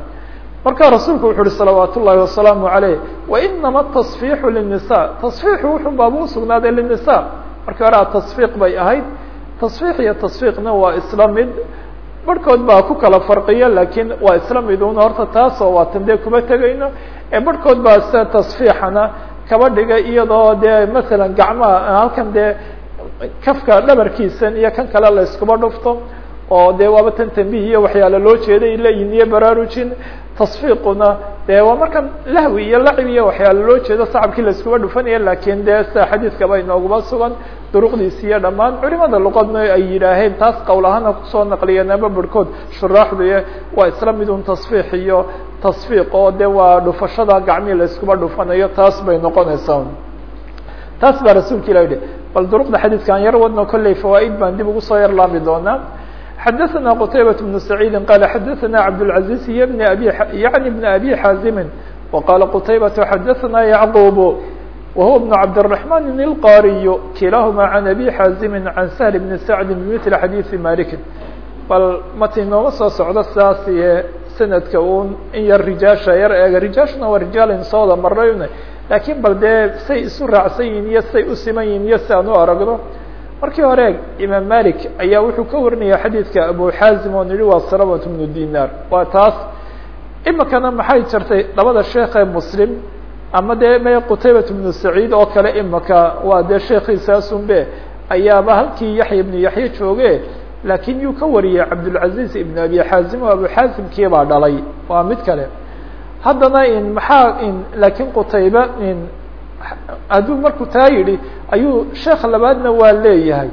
Marka rasuulku wuxu uhi salawaat ullahi wasalaamu aleyh wainama tasfiixu linisa tasfiixu wuxun baaba usugnaaday linisa markii hore tasfiiq bay ahayd tasfiix iyo tasfiiqna waa isla mid barhkood baa ku kala farqiya lakiin waa isla mid un horta taasoo waatan dee kuma tegayno. Ee barhkood baa sida tasfiixana kaba dhiga iyadoo dee masalan gacmaha halkan dee kafka dhabarkiisan iyo kan kale la dhufto oo dee waaba tan tambih iyo waxyaala loo jeeday leeyihiin iyo baraarujin tasfiiquna dee waa markan lahwi iyo lacib iyo waxyaala loo jeedo sacabkii laiskuba dhufanaya laakiin dee sida xadiidkaba inooguma sugan duruqdiisi iyo dhammaan culimada luqadna ay yidhaaheen taas qowl ahaana ku soo naqliyeen ama barhkood shuraaxdu waa isla mid un tasfiix iyo tasfiiq oo de waa dhufashada gacmihii laiskuba dhufanayo taas bay noqonaysaa. Taas baa rasuulka ilah yihi bal duruqda xadiidkan yar wadno kolley fawaaid baan dib ugu soo yar laami doonaa xadaثna qtaybaة بن سacيidi qala xadaثna cabdالعaزيز y bn abi yaعni بn abi xaazimi وqala qtaybaة xadaثna yعqub wahuwa بن cabdالرaحman الqariy kilahuma عan abi xaazimi عan سهل بn sacdi bmثl xadiiثi maliki bal mati nooma soo socdo saas iyo sanadka un in yar rijaasha yar eega rijaashuna waa rijaal soo wada maray lakiin bal dee say isu raacsan yihin iyo say u siman yihin iyo si aan u aragno markii hore imaam malik ayaa wuxuu ka warinaya xadiidka abu xaazim oo nihi waa salamat bnu dinar waa taas imikana maxay jirtay labada sheekh ee muslim ama dee me qutaybat bnu saciid oo kale imika waa dee sheekiisaasunbe ayaaba halkii yaxya ibnu yaxya jooge laakiin yuu ka wariyey cabdulcaziz ibn abi xaazim oo abu xaazimkii baa dhalay. Waa mid kale. Haddana in maxaa in laakiin qutayba in hadduu markuu taa yidhi ayuu sheekh labaadna waa leeyahay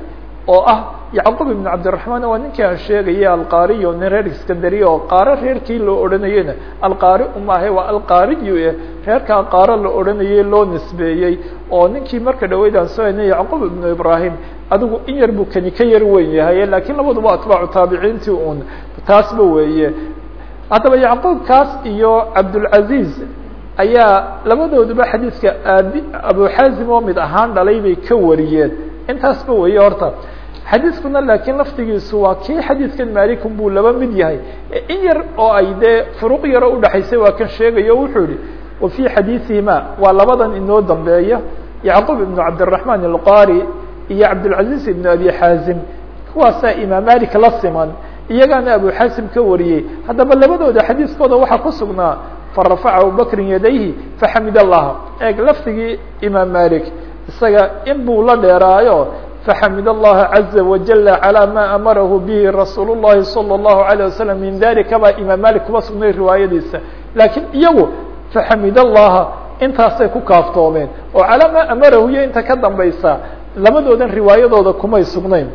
oo ah yacqub ibn cabdiraحman waa ninkii aan sheegaya alqariyo nin reer iskandariya oo qaaro reerkii loo odhanayena alqaari umaahe waa alqariyu e reerkaa qaaro la odhanayay loo nisbeeyey oo ninkii marka dhaweyd aan soo haynay yacqub ibnu ibrahim adigu in yar buu kani ka yar weyn yahay lakiin labaduba atbaacu taabiciintii un taasba weeye. Haddaba yacquubkaas iyo cabdulcaziz ayaa labadooduba xadiidka abi abuxaazim oo mid ahaan dhalay bay ka wariyeen. Intaasba weeye horta. Xadiidkuna laakiin laftigiisu waa kii xadiidkan maalikum buu laba mid yahay. E in yar oo ay dee furuq yaro udhexaysay waa kan sheegayo wuxuu yihi wa fii xadiiثihima waa labadan inoo dambeeya. Yacquub ibnu cabdiraxmaan alqari iyo cabdilcaziz ibnu abi xaazim kuwaasaa imaam malik la siman. Iyagaana abuxaasim ka wariyey. Haddaba labadooda xadiiskooda waxaa ku sugnaa farafaca abubakrin yadayhi faxamid allaha eeg lafdigii imaam malik isaga in buu la dheeraayo faxamid allaha caza wajala calى ma amarahu bihi rasuul llahi salى اllahu alيه wasalam min dalika baa imaam malik kuma sugnay riwaayadiisa laakiin iyagu faxamid allaha intaasay ku kaaftoomeen oo calaa ma amarahu iyo inta ka dambaysa labadoodan riwaayadooda kumay sugnayn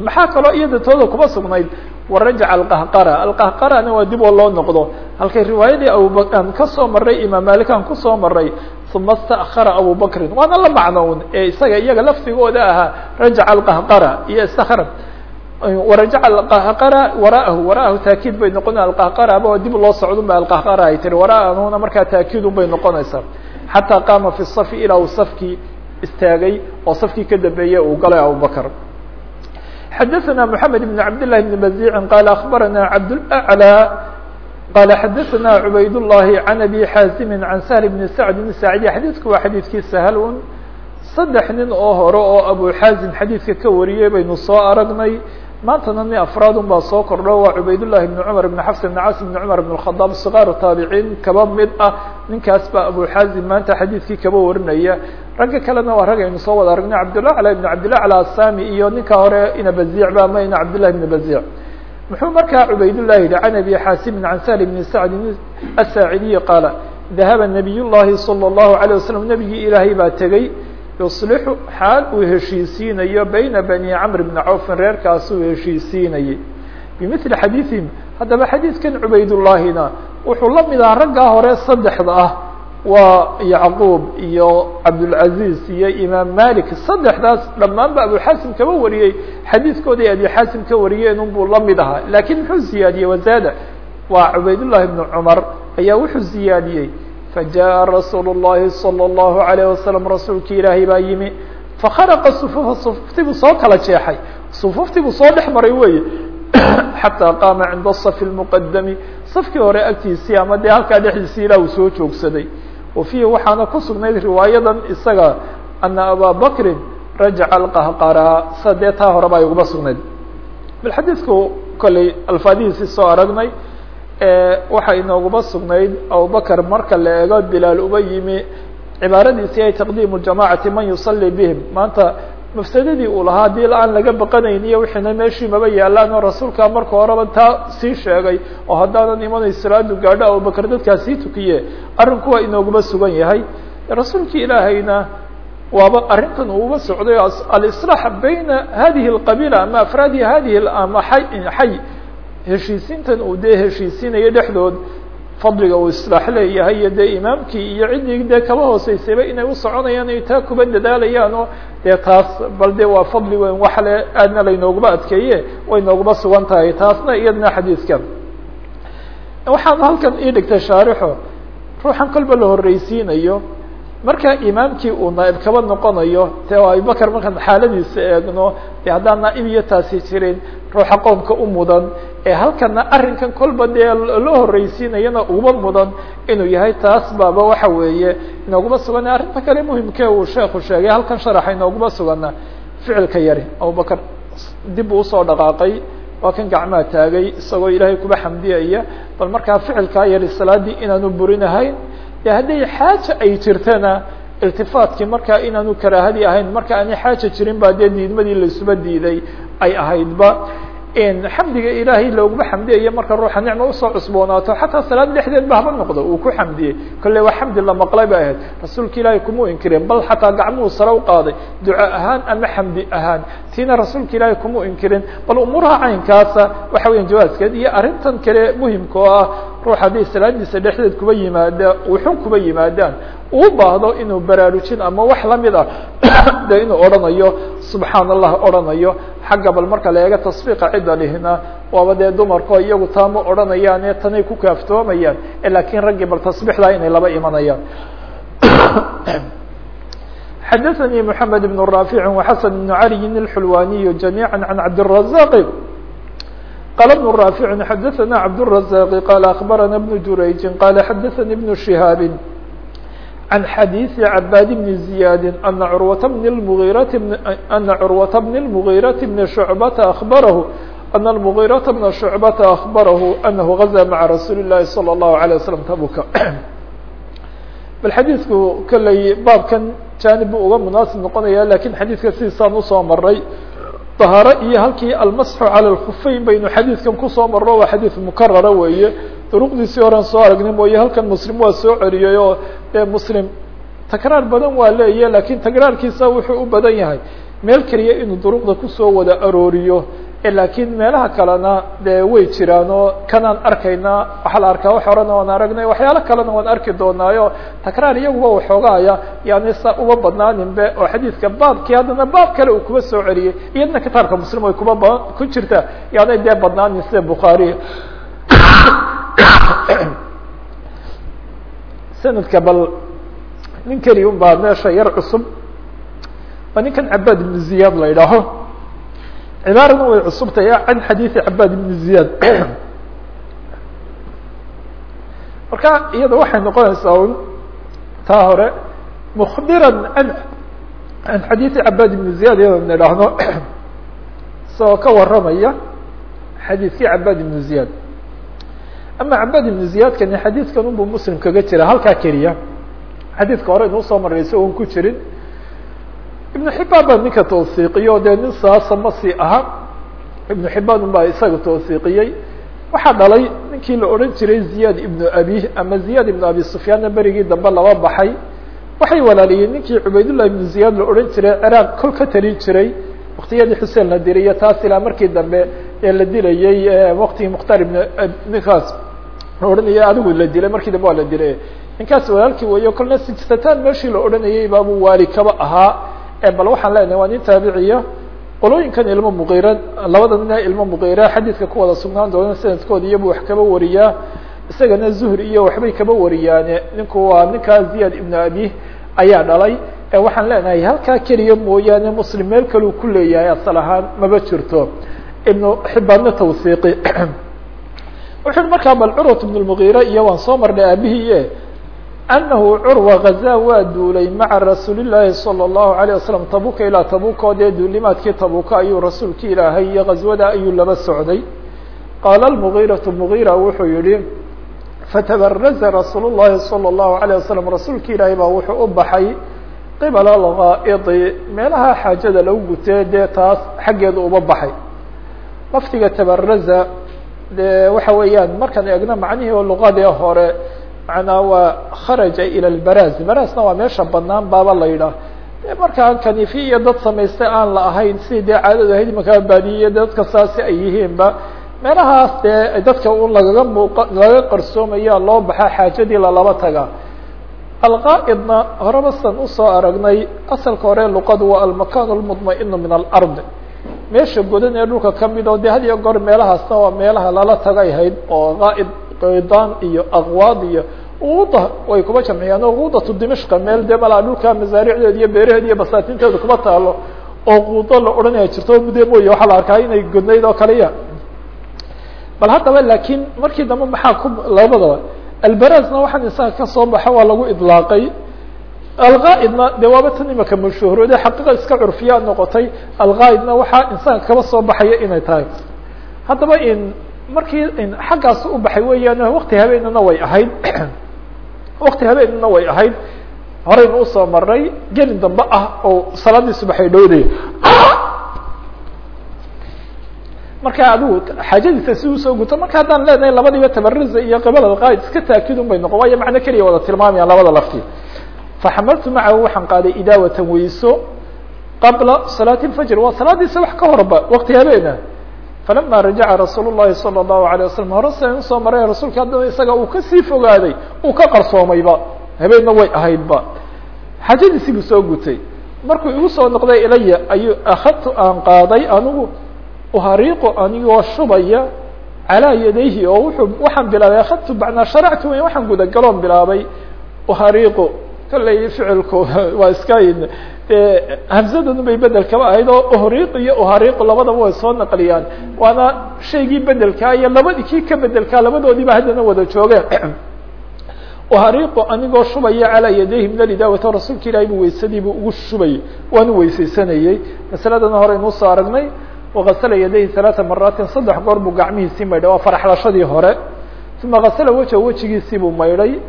maxaa kaloo iyada tooda kuma sugnayd warajaca alqahqara. Alqahqarana waa dib oo loo noqdo. Halkay riwaayadii abubakran ka soo maray imaam malik aan ku soo maray uma stakara abubakrin waana la macnown ee isaga iyaga laftigooda ahaa rajaca alqahqara iyo istakra warajaca alqahqara waraahu. Waraahu taakiid bay noqona alqahqara aba dib loo socdun ba alqahqara ay tiri. Waraahuna markaa taakiidun bay noqonaysaa. Xataa qaama fi safi ilaa uu safkii istaagay oo safkii ka dambeeyey uu galay abubakr xadaثna mحamed بn cabd لlah بn bazici qala aخbarana cabdاlأعlى qala xadaثna cubayd الlahi can abi xaazimi can sahl bn sacd bn saacidi xadiidku waa xadiidkii sahl un saddex nin oo hore oo abu xaazim xadiidka ka wariyey baynu soo aragnay maantana nin afraad un baa soo kordho waa cubaydالlahi بn cmar بn xafs بn cas بn cmar بn الkhadaab صغاar taabiciin kaba mid ah ninkaas baa abu xaazim maanta xadiidkii kaba warinaya ragga kalena waa rag aynu soo wada aragnay cabdالأعlى ibn cabdالأعlى asami iyo ninka hore ina bazic ba ama ina cabdالlahi ibn bazic muxuu markaa cubaydالlah yihi can abi xaasimin can sahl bn sacdi asaacidiyi qaala dahaba nabiy llahi salى الlahu عalيه waslm nebigii ilaahay baa tegey yuslixu xaal uu heshiisiinayo bayna bani camr bni cawfin reerkaasuu heshiisiinayay. Bimili xadiiثihim haddaba xadiidkan cubaydullaahina wuxuu la mid aha raggaa hore saddexda ah waa yacquub iyo cabdulcaziz iyo imaam malik saddexdaas dhammaan ba abu xasim kaba wariyey xadiidkooday abi xasim ka wariyeen un buu la ahaa. Lakiin muxuu ziyaadiyey wazaada waa cubaydullahi bnu cumar ayaa wuxuu ziyaadiyey fajaءa rasuul الlahi salى الlahu عalيه wasalam rasuulki ilaahay baa yimi fakharaqa sufufa sufuftii buu soo kala jeexay sufuftii buu soo dhex maray weye xatىa qaama cinda الصف الmuqadami safkii hore agtiisii ama dee halkaa dhexdiisii ilah uu soo joogsaday wa fiihi waxaana ku sugnayd riwaayadan isaga ana abaa bakrin rajaca alqahqara sa dee taa horeba ay uguma sugnayd bal xadiidku kolley alfaadihiisii soo aragnay waxaa inooguma sugnayd. Abubakr marka la eego bilaal uba yimi cibaaradiisii ay taqdiimu jamacati man yusalli bihim. Maanta mafsadadii uu lahaa haddii aan laga baqanayn iyo wixiina meeshii maba yaalaan oo rasuulkaa marka horeba taa sii sheegay oo haddaanan imanay salaadu gaadho abubakar dadkaa sii tukiye arrinku waa inooguma sugan yahay. Rasuulki ilaahayna waaba arrintan uuba socday alislaax bayna hadihi اlqabiila ama afraadi hadihi xay heshiisiintan uu dee heshiisiinayo dhexdood fadliga uu islaax leeyahay iyo dee imaamkii iyo ciddii dee kaba hooseysayba inay u soconayaan ay taa kuba dadaalayaan oo dee taas bal de waa fadli weyn waxle aadna laynooguma adkeeye way nooguma sugan tahay taasna iyadna xadiidka waxaan halkan ii dhigtay shaarixo ruuxan kolba la horreysiinayo marka imaamkii uu naaib kaba noqonayo te abubakar markaan xaaladiisa eegno de haddaan naaib iyo taasi jirin ruuxa qoomka u mudan ee halkana arrinkan kolba dee loo horreysiinayana uba mudan inuu yahay taas baaba waxa weeye inooguma sugana arrinta kale muhimke uu sheekhu sheegay halkan sharaxa inooguma sugana ficilka yari. Abubakar dib uu u soo dhaqaaqay waa kan gacmaha taagay isagoo ilaahay kuba xamdiyaya bal markaa ficilkaa yari salaadii inaanu burinahayn de hadday xaaja ay jirtana iltifaatkii markaa inaanu karaahadii ahayn marka aanay xaaja jirin ba dee diidmadii laisuba diiday ay ahaydba xamdiga ilaahay looguma xamdiyayo marka ruuxa nicma u soo cusboonaato xataa salaad dhexdeed ba noqdo uu ku xamdiyey. Kolle waa xamdi la maqlay bay ahayd. Rasuulka ilaahay kuma inkireen bal xataa gacmuhu sare u qaaday duco ahaan ama xamdi ahaan. Tiina rasuulka ilaahay kuma inkirin bal umuuraha caynkaasa waxa weya jawaaskeed iyo arrintan kale muhimka oo ah ruux hadday salaadiisa dhexdeed kuba yimaada wuxun kuba yimaadaan. Uu baahdo inuu baraarujin ama wax la mid ah de inuu odhanayo subxaan allah odhanayo xagga bal marka la eega tasfiiqa cidda lihina waaba dee dumarkao iyagu taama odhanayaane tanay ku kaaftoomayaan laakiin raggii bal tasbiixdaa inay laba imanayaan xadaثnي محamed بن رافع وxasن بن عalي الحلواني جamيعا عن cabدالرزاq qال بن رافع xadaثna cabدالرزاq qال أخبرna بن jurayج qال xadaثnي بن شهاaب عن xadيiث عباd بن زياد أن عروة بن المغيرة أن عروة بن المغيرة بن شعبة أخبره أن المغيرة بن شعبة أخبره أنه غزا mعa رsuuل اللahi صلى الله عليه وسلم تبوka bal xadiidku kolley baabkan janib buu uga munaasib noqonaya lakin xadiidka sidiisaan usoo maray طahaaro iyo halkii almasxu calى الkufeyn baynu xadiidkan kusoo marro waa xadiid mukarara weeye duruqdiisii horen soo aragnay mooye halkan muslim waa soo celiyay oo dee muslim. Takraar badan waa leeya laakiin takraarkiisa wuxuu u badan yahay. Meel keliya inuu duruqda ku soo wada arooriyo lakiin meelaha kalena dee way jiraan kanaan arkaynaa waxaa la arkaa wax horena waan aragnay waxyaalo kalena waan arki doonaayo. Takraar iyaguba waxoogaaya yani sa uma badnaaninbe oo xadiidka baabkii haddana baab kale uu kuba soo celiyey. Iyadna kitaabka muslim way kuba ba ku jirta yaanay dee badnaanin sida bukhaari sanadka bal nin keliya un baa meesha yar cusub. Waa ninkan cabaad ibnu ziyaad la idhaaho cibaaradna way cusubtay can xadiiثi cabaad ibn ziyaad. Marka iyada waxay noqonaysaa un taa hore mukbiran an can xadiiثi cabaad ibn ziyaad iyada na idhaahno isagoo ka waramaya xadiidkii cabaad ibn ziyaad ama cabaad ibn ziyaadkani xadiidkan unbu muslim kaga jira halkaa keliya xadiidka hore inuu soo maray isagoon ku jirin. Ibnu xibaan baa ninka tawsiiqiyo dee nin saasa ma sii aha. Ibnu xibaan un isaga tawsiiqiyey. Waxaa dhalay ninkii la odhan jiray ziyaad ibnu abi ama ziyaad ibnu abi sufyaanna berigii dambe laba baxay. Waxay walaaliyeen ninkii cubaydullah ibnu ziyaad la odhan jiray ciraaq kol ka talin jiray. Waktiyadii xuseen la diriyo taas ilaa markii dambe ee la dilayey waktigii mukhtaar ibn ninkaas la odhanaya adigu la dilay markii dambe waa la dilay. Ninkaas walaalkii weeyo kolna sijsataan meeshii la odhanayay baabuu waali kaba ahaa bal waxaan leenahay waa nin taabiciya qolooyinkan ilmo muqira labada nina ilmo muqira xadiidka ku wada sugnaan doona sanadkooda iyabu wax kaba wariyaa isagana zuhri iyo waxbay kaba wariyaane. Ninku waa ninkaa ziyaad ibnu abi ayaa dhalay. Waxaan leenahay halkaa keliya mooyaane muslim meel kaleu ku leeyahay asal ahaan maba jirto. Ibnu xibaanna tawsiiqi wuxu uhi markaa bal curwat ibn lmugiira iyo waan soo marnay aabihii أنه curوة غزا waa duulay mعa رasuuل اللahi صلى الله عليه وسلم tabuka ilaa tabuka oo dee duulimaadkii tabuka ayuu rasuulki ilaahay iyo غazwada ayuu laba socday qاala المغيرة مغيرة wuxuu yihi فتبرز رasuuل اللahi صلى الله عليه وسلم rasuulki ilaahay baa wuxuu u baxay qibala algaa'idi meelaha xaajada lagu gutee dee taas xaggeeda uba baxay laftiga tabaraza de waxa weeyaan markaan eegno macnihii oo luqadii hore macnaa waa kharaja ila lbaraz barazna waa meesha banaan baaba la yidhaah. Markaa kanifi iyo dad samaystay aan la ahayn sidii dee caadadu ahayd imankaa baadiyiyo dadka saasi ay yihiinba meelahaas dee dadka un lagaga muuqa laga qarsoomaya loo baxa xaajadii lalaba taga. Alqaa'idna horeba san u soo aragnay asalka hore luqadu waa almakan lmudma'inu min alard meesha godan ee dhulka ka mid oo de had iyo goor meelahaasna waa meelaha lala tagay oo qaa'id qaydaan iyo aqwaad iyo uda way kuba jamciyaan. Oo quudatu dimishqa meel dee malaa dhulka masaaricdeeda iyo beeraheeda iyo basaatinteeda kuma taalo oo quudo la odhanaya jirto mude mooye waxaa la arkaa inay godnayd oo kaliya bal haddaba laakiin markii dambe maxaa ku labadaba albarazna waxaan isaga ka soo baxa waa lagu idlaaqay alqaa'idna de waaba tan imaka mashhuurode xaqiiqa iska curfiyaa noqotay alqaa'idna waxaa insaanka kaba soo baxaya inay tahay. Haddaba in markii xaggaas u baxay weeyaan wakti habeenana way ahayd. Wakti habeenana way ahayd. Horeynu u soo maray gelin dambe ah oo salaadii subaxay dhowday. Marka adigu xaajadiisa si u soo guto marka haddaan leenahay labadiiba tabariza iyo qibal alqaa'id iska taakidun bay noqon waayo macno keliya wada tilmaamayaan labada lafti faxamaltu macahu waxaan qaaday idaawatan weyso qabla salaati lfajr waa salaadii sabax ka horba wakti habeena falama rajaca rasuul الlahi salى الlahu عalيه wasalam hore sian usoo maray rasuulka haddana isaga uu kasii fogaaday uu ka qarsoomayba habeenna way ahaydba xaajadiisii buu soo gutay markuu igu soo noqday ilaya ayuu akadtu aan qaaday anigu uhariiqu anigoo shubaya calaa yadayhi oo wuxuu waxaan bilaabay akadtu macnaa sharactu wey waxaan gudagaloon bilaabay uhariiqu kolley ficilku waa iska hamsadanu bay bedel kaba ahayd oo uhriiq iyo uhariiqu labadaba way soo naqliyaan. Waana shaygii bedelkaa iyo labadi kii ka bedelkaa labadoodiiba haddana wada joogeen uhariiqu anigoo shubaya calaa yadayhi min alidaawata rasuulka ilahay bu weysadiibu ugu shubayay waanu weysaysanayey. Masaladana horeynu u soo aragnay wakasala yadayhi halaata maraatin saddex goor buu gacmihiisii maydhay waa faraxlashadii hore. Uma kasala wejha wejigiisii buu maydhay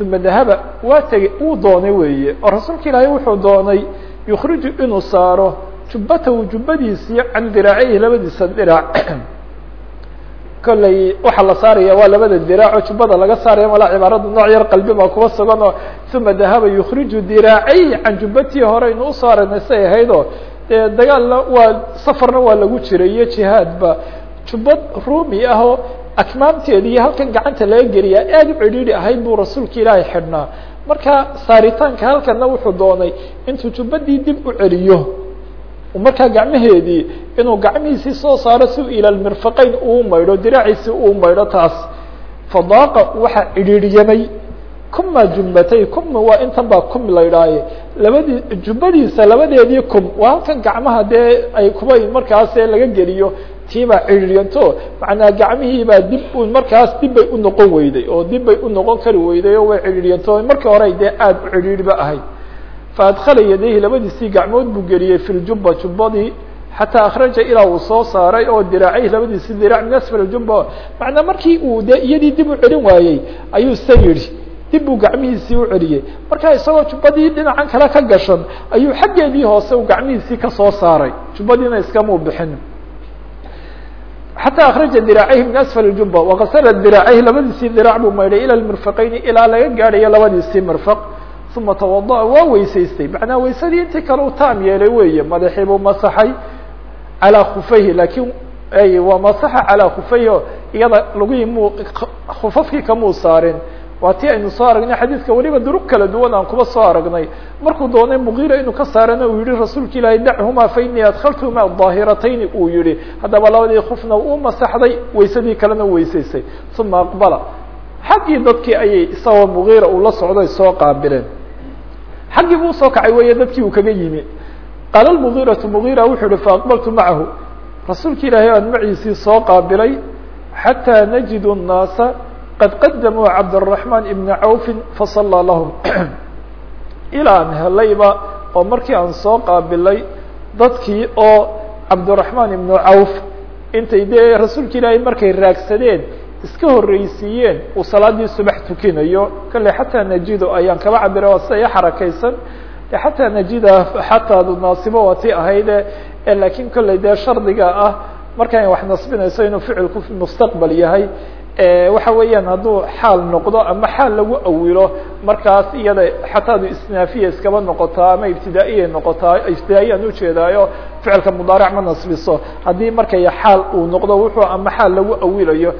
uma dahaba waa tegey uu doonay weeye. oo rasuulka ilaahay wuxuu doonay yukriju inuu saaro jubbatahu jubbadiisii can diraacayhi labadiisa diraac kolley waxaa la saaraya waa labada diraaco jubbada laga saaraya malaa cibaarada nooc yar qalbi baa kuba sugan oo uma dahaba yukriju diraacayhi can jubbatihi hore inu u soo aragnay say ahaydoo dee dagaalna waa safarna waa lagu jiray iyo jihaadba jubbad rumi ah oo akmaamteeda iyo halkan gacanta laga geliyaa aad u cidhiidhi ahayd buu rasuulka ilaahay xidhnaa. Marka saaritaanka halkana wuxuu doonay intuu jubbadii dib u celiyo markaa gacmaheedii inuu gacmihiisii soo saaro si ila mirfaqeyn uu maydho diraaciisi uu maydho taas. Fadaaqa waxaa cidhiidhyamay kuma jumbatay kuma waa intan baa kum la idhaaye labadii jubbadiisa labadeedii kum waa halkan gacmaha dee ay kuba markaas laga geliyo tiibaa cidhiidyanto macnaa gacmihiibaa dib markaas dib bay u noqon weyday oo dib bay u noqon kari weyday oo way cidhiidyanto markii hore dee aada u cidhiidhiba ahayd faadkala yadayhi labadiisii gacmood buu geliyey fi ljubba jubbadii xataa akhraja ilaa uu soo saaray oo diraacayhi labadiisii diraac min asfal jubba. Macnaa markii uu dee iyadii dib u celin waayey ayuu sa yidhi. Dib buu gacmihiisii u celiyey. Markaa isagoo jubbadii dhinacan kale ka gashan ayuu xaggeedii hoose uu gacmihiisii ka soo saaray. Jubbadiina iskamuu bixin xatى akraja dirاacayhi min asfal jubba wakasala dirاacayhi labadiisii diraac buu maydhay ilى mirfaqeyni ilaa laga gaadhayo labadiisii mirfaq uma tawadaأa waa weysaystay macnaa weysadii intii kale u taam yeelay weeye madaxii buu masaxay calىa khufayhi lakin waa masaxa calىa khufayhi o iyada lugihii mu khufafkii kamuu saarin waa ti aynu soo aragnay xadiidka weliba duruq kala duwan aan kuba soo aragnay. Markuu doonay mugiira inuu ka saarana uu yihi rasuulka ilaahay dachuma fa inii adkaltuma daahiratayni uu yihi haddaba labadii kufna uu masaxday weysadii kalena weysaysay uma aqbala. Xaggii dadkii ayay isagoo mugiira uu la socday soo qaabileen. Xaggii buu u soo kacay weeye dadkii uu kaga yimi. Qaala lmugiiratu mugiira wuxuu yihi faaqbaltu macahu. Rasuulka ilaahay aan maciisii soo qaabilay xataa najidu الnaasa qad qadamuu cabdالرaحman ibna cawfi faصalىa lahum ilaa aan helayba oo markii aan soo qaabilay dadkii oo cabdالرaحman ibnu cawf intay dee rasuulka ilaahay markay raagsadeen iska horreysiiyeen uu salaadii subax tukinayo kale xataa najido ayaan kaba cabira waa sida i xarakaysan xataa najida xataa naasibo waa ti ahayde lakin kolley dee shardiga ah markay wax nasbinayso inuu ficilku mustaqbal yahay waxa weeyaan hadduu xaal noqdo ama xaal lagu awilo markaas iyada xataa ad iskaba noqotaa ama ibtidaaiya noqotaa ibtidaaiyan ujeedaayo ficilka mudaaric ma nasbiso. Haddii markay xaal uu noqdo wuxuu ama xaal lagu awilayo.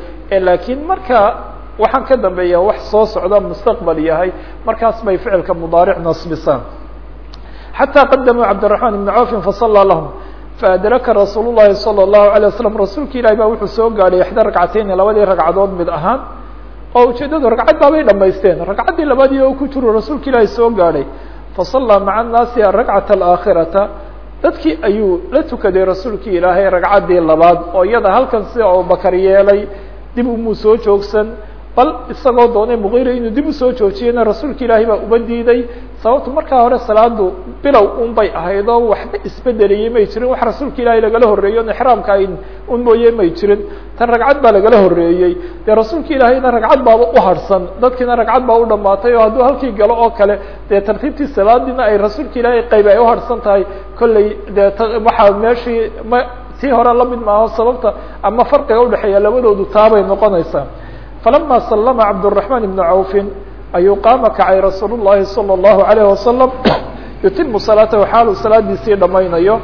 Laakiin marka waxaan ka dambeeya wax soo socda mustaqbal yahay markaas bay ficilka mudaaric nasbisaan. Xataa qadamuu cabdiraحman ibn cawfin fasala lahum faadraka rasuul الlahi salى الlahu عalيه waslm rasuulka ilahi baa wuxuu soo gaadhay ixda ragcateyni labadii ragcadood mid ahaan oo ujeedadu ragcad baabay dhamaysteen ragcaddii labadii oo ku jiro rasuulka ilaahi soo gaadhay faصalىa maca الnaasi aلragcaة الآakhirata dadkii ayuu la tukaday rasuulki ilaahay ragcaddii labaad oo iyada halkan sida abubakar yeelay dib umuu soo joogsan bal isagoo doonay mugiira inuu dib u soo joojiyena rasuulka ilaahay baa uba diiday. Sababtu markaa hore salaadu bilow un bay ahayd oo waxba isbedeliyey may jirin. Wax rasuulka ilaahay lagala horreeyey on ixraamka ay un mooye may jirin. Tan ragcad baa lagala horreeyey. Dee rasuulka ilaahayna ragcad baaba u harhsan dadkiina ragcad baa u dhamaatay oo hadduu halkii galo oo kale dee tartiibtii salaadiina ay rasuulka ilaahay qayb ay uharhsan tahay. Kolley dee waxaa meeshii ma tii hore la mid maaho sababta ama farqiga udhexeeya labadoodu taabay noqonaysaa falama slma cabdالرaحman بn cawfi ayuu qaama kacay rasuul الlahi salى الlahu عalيه wasalam yutimu salaatahu xaalu salaadiisii dhamaynayo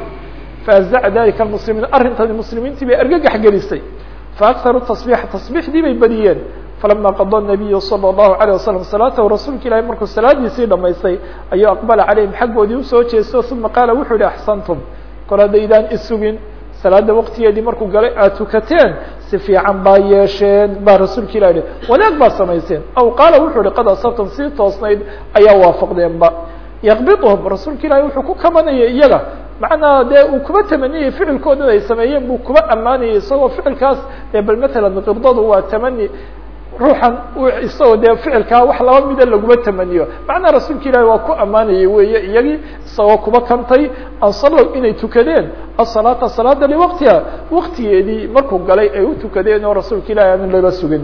faazaca dalika muslimiin arrintani muslimiintii bay argagax gelisay faakharu taصbix taصbixdii bay badiyeen falama qada الnabiyu salى الlahu عalيه wasalam salaatahu rasuulka ilahi markuu salaadiisii dhamaystay ayuu aqbala calayhim xaggoodii usoo jeesto uma qaala wuxuu yihi axsantum kol hadaydaan isugin salaada waqtigeedii markuu galay aad tukateen? Si fiican baa yeesheen baa rasuulka ilah yihi wanaag baa samayseen. Aw qaala wuxuu ihi qad asabtum sii toosnayd. Ayaa waafaqdeenba. Yaqbiduhum rasuulka ilahi wuxuu ku kamanayay iyaga. Macnaa dee uu kuba tamaniyay ficilkoodan ay sameeyeen buu kuba ammaanayay isagoo ficilkaas bal matalan qibdadu waa tamani ruuxan isagoo dee ficilkaa wax laba mida laguma tamaniyo. Macnaa rasuulka ilahi waa ku ammaanayay weeye iyagii isagoo kuba kantay ansalow inay tukadeen asalaata salaada liwaqtiha. Waktigeedii markuu galay ay u tukadeen oo rasuulka ilahi aanu laba sugin.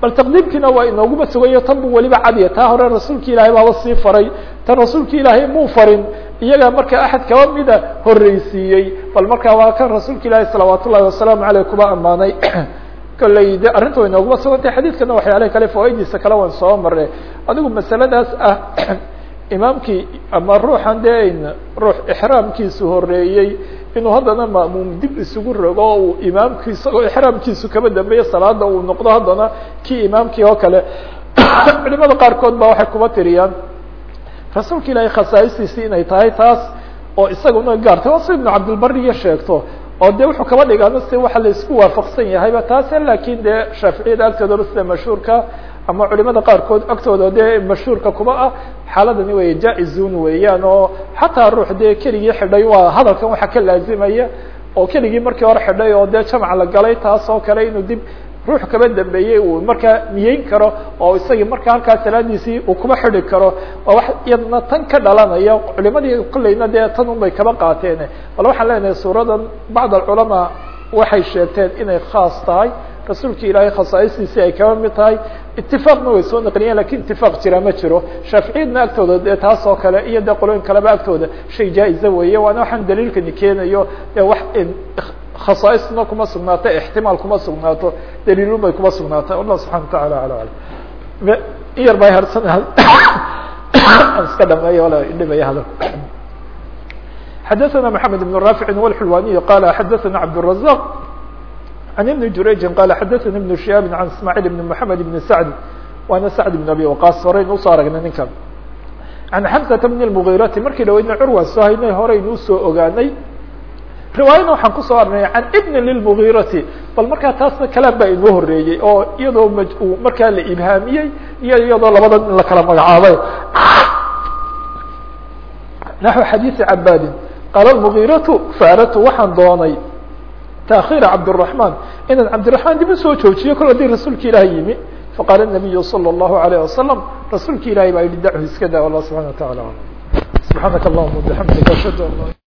Bal taqdiimkiina waa inooguma sugayo tan buu weliba cadiya. Taa hore rasuulka ilaahay baaba sii faray tan rasuulka ilaahay muu farin. Iyagaa marka axad kaba mida horreysiiyey bal markaa waa kan rasuulka ilaahi salawaat ullahi wasalaamu aleyh kuba ammaanay kolley de arrinta way nooguma sugantay xadiidkana waxyaalaha kale fawaidiisa kale waan soo marnay adigu masaladaas ah imaamkii ama ruuxan dee ruux ixraamkiisu horeeyey inuu haddana ma'muum dib isugu rogo o uu imaamki isagoo ixraamkiisu kaba dambeeye salaada uu noqdo haddana kii imaamkii oo kale. Culimada qaarkood ba waxay kuba tiriyaan rasuulka ilaahay khasaa'istiisii inay tahay taas oo isaguna gaartay. Waa si ibnu sheegto oo de wuxuu kaba dhigaana si waxa la isku waafaqsan yahayba taase laakiin dee shaaficiyada agtoodaba sida mashhuurka ama culimada qaarkood agtooda dee mashhuurka kuba ah. Xaaladani wey jaa-izun weeyaan oo xataa ruux dee keligii xidhay waa hadalkan waxa ka laazimaya oo keligii markii hore xidhay oo dee jamc la galay taas kale inuu dib ruux kaba dambeeyey uu markaa niyeyn karo oo isagii markaa halkaa salaadiisii uu kuba xidi karo waa wax iyadna tan ka dhalanaya culimadii kolleyna dee tan un bay kaba qaateen. Bal waxaan leenahay suuradan bacd alculamaa waxay sheegteen inay khaas tahay rasuulka ilaahay khasaa'istiisii ay kaba mid tahay. Itifaaqna way soo naqliyeen laakiin itifaaq jira ma jiro. Shaaficiyadna agtooda dee taas oo kale iyo dee qolooyin kaleba agtooda shay jaa-iza weeye waana waxaan daliilkani keenayo dee wax khasaaisna kuma sugnaato ixtimaal kuma sugnaato daliilun bay kuma sugnaatay allah subxana wataala ala alam in yar bay harsan iska dhameeya wala dhibaya hadal xadaثna mحamed بن rاfiع wاlxulwaniy qala xadaثna cabdالرaزاq عن بن jurayji qala xadaثna بن شihaabi عan ismاعيل بن محamed بن sعd waana sعd بن abi waqas horeyn usoo aragnay ninkan عan xمزة بن المغيrati markii dhaweydna curwan soo haynay horeynu usoo ogaanay riwaayadna waxaan kusoo arnay can ibn lilmugirati bal markaa taasna kalaam baa inoo horeeyey oo iyadoo m markaa la ibhaamiyey iyo iyadoo labadan in la kala magacaabay naxو xadiiثi cabaadin qaala mugiratu faaratu waxaan doonay taakhiira cabdالرaحman inaan cabdiرaحman dib usoo joojiyo kol hadii rasuulka ilaahay yimi faqaala الnabiyu salى الlahu عalيه wasalam rasuulka ilahay baa yihi dachu iska da allah subحana wa taعala subحaanaka allahuma bxamdika ashhadu an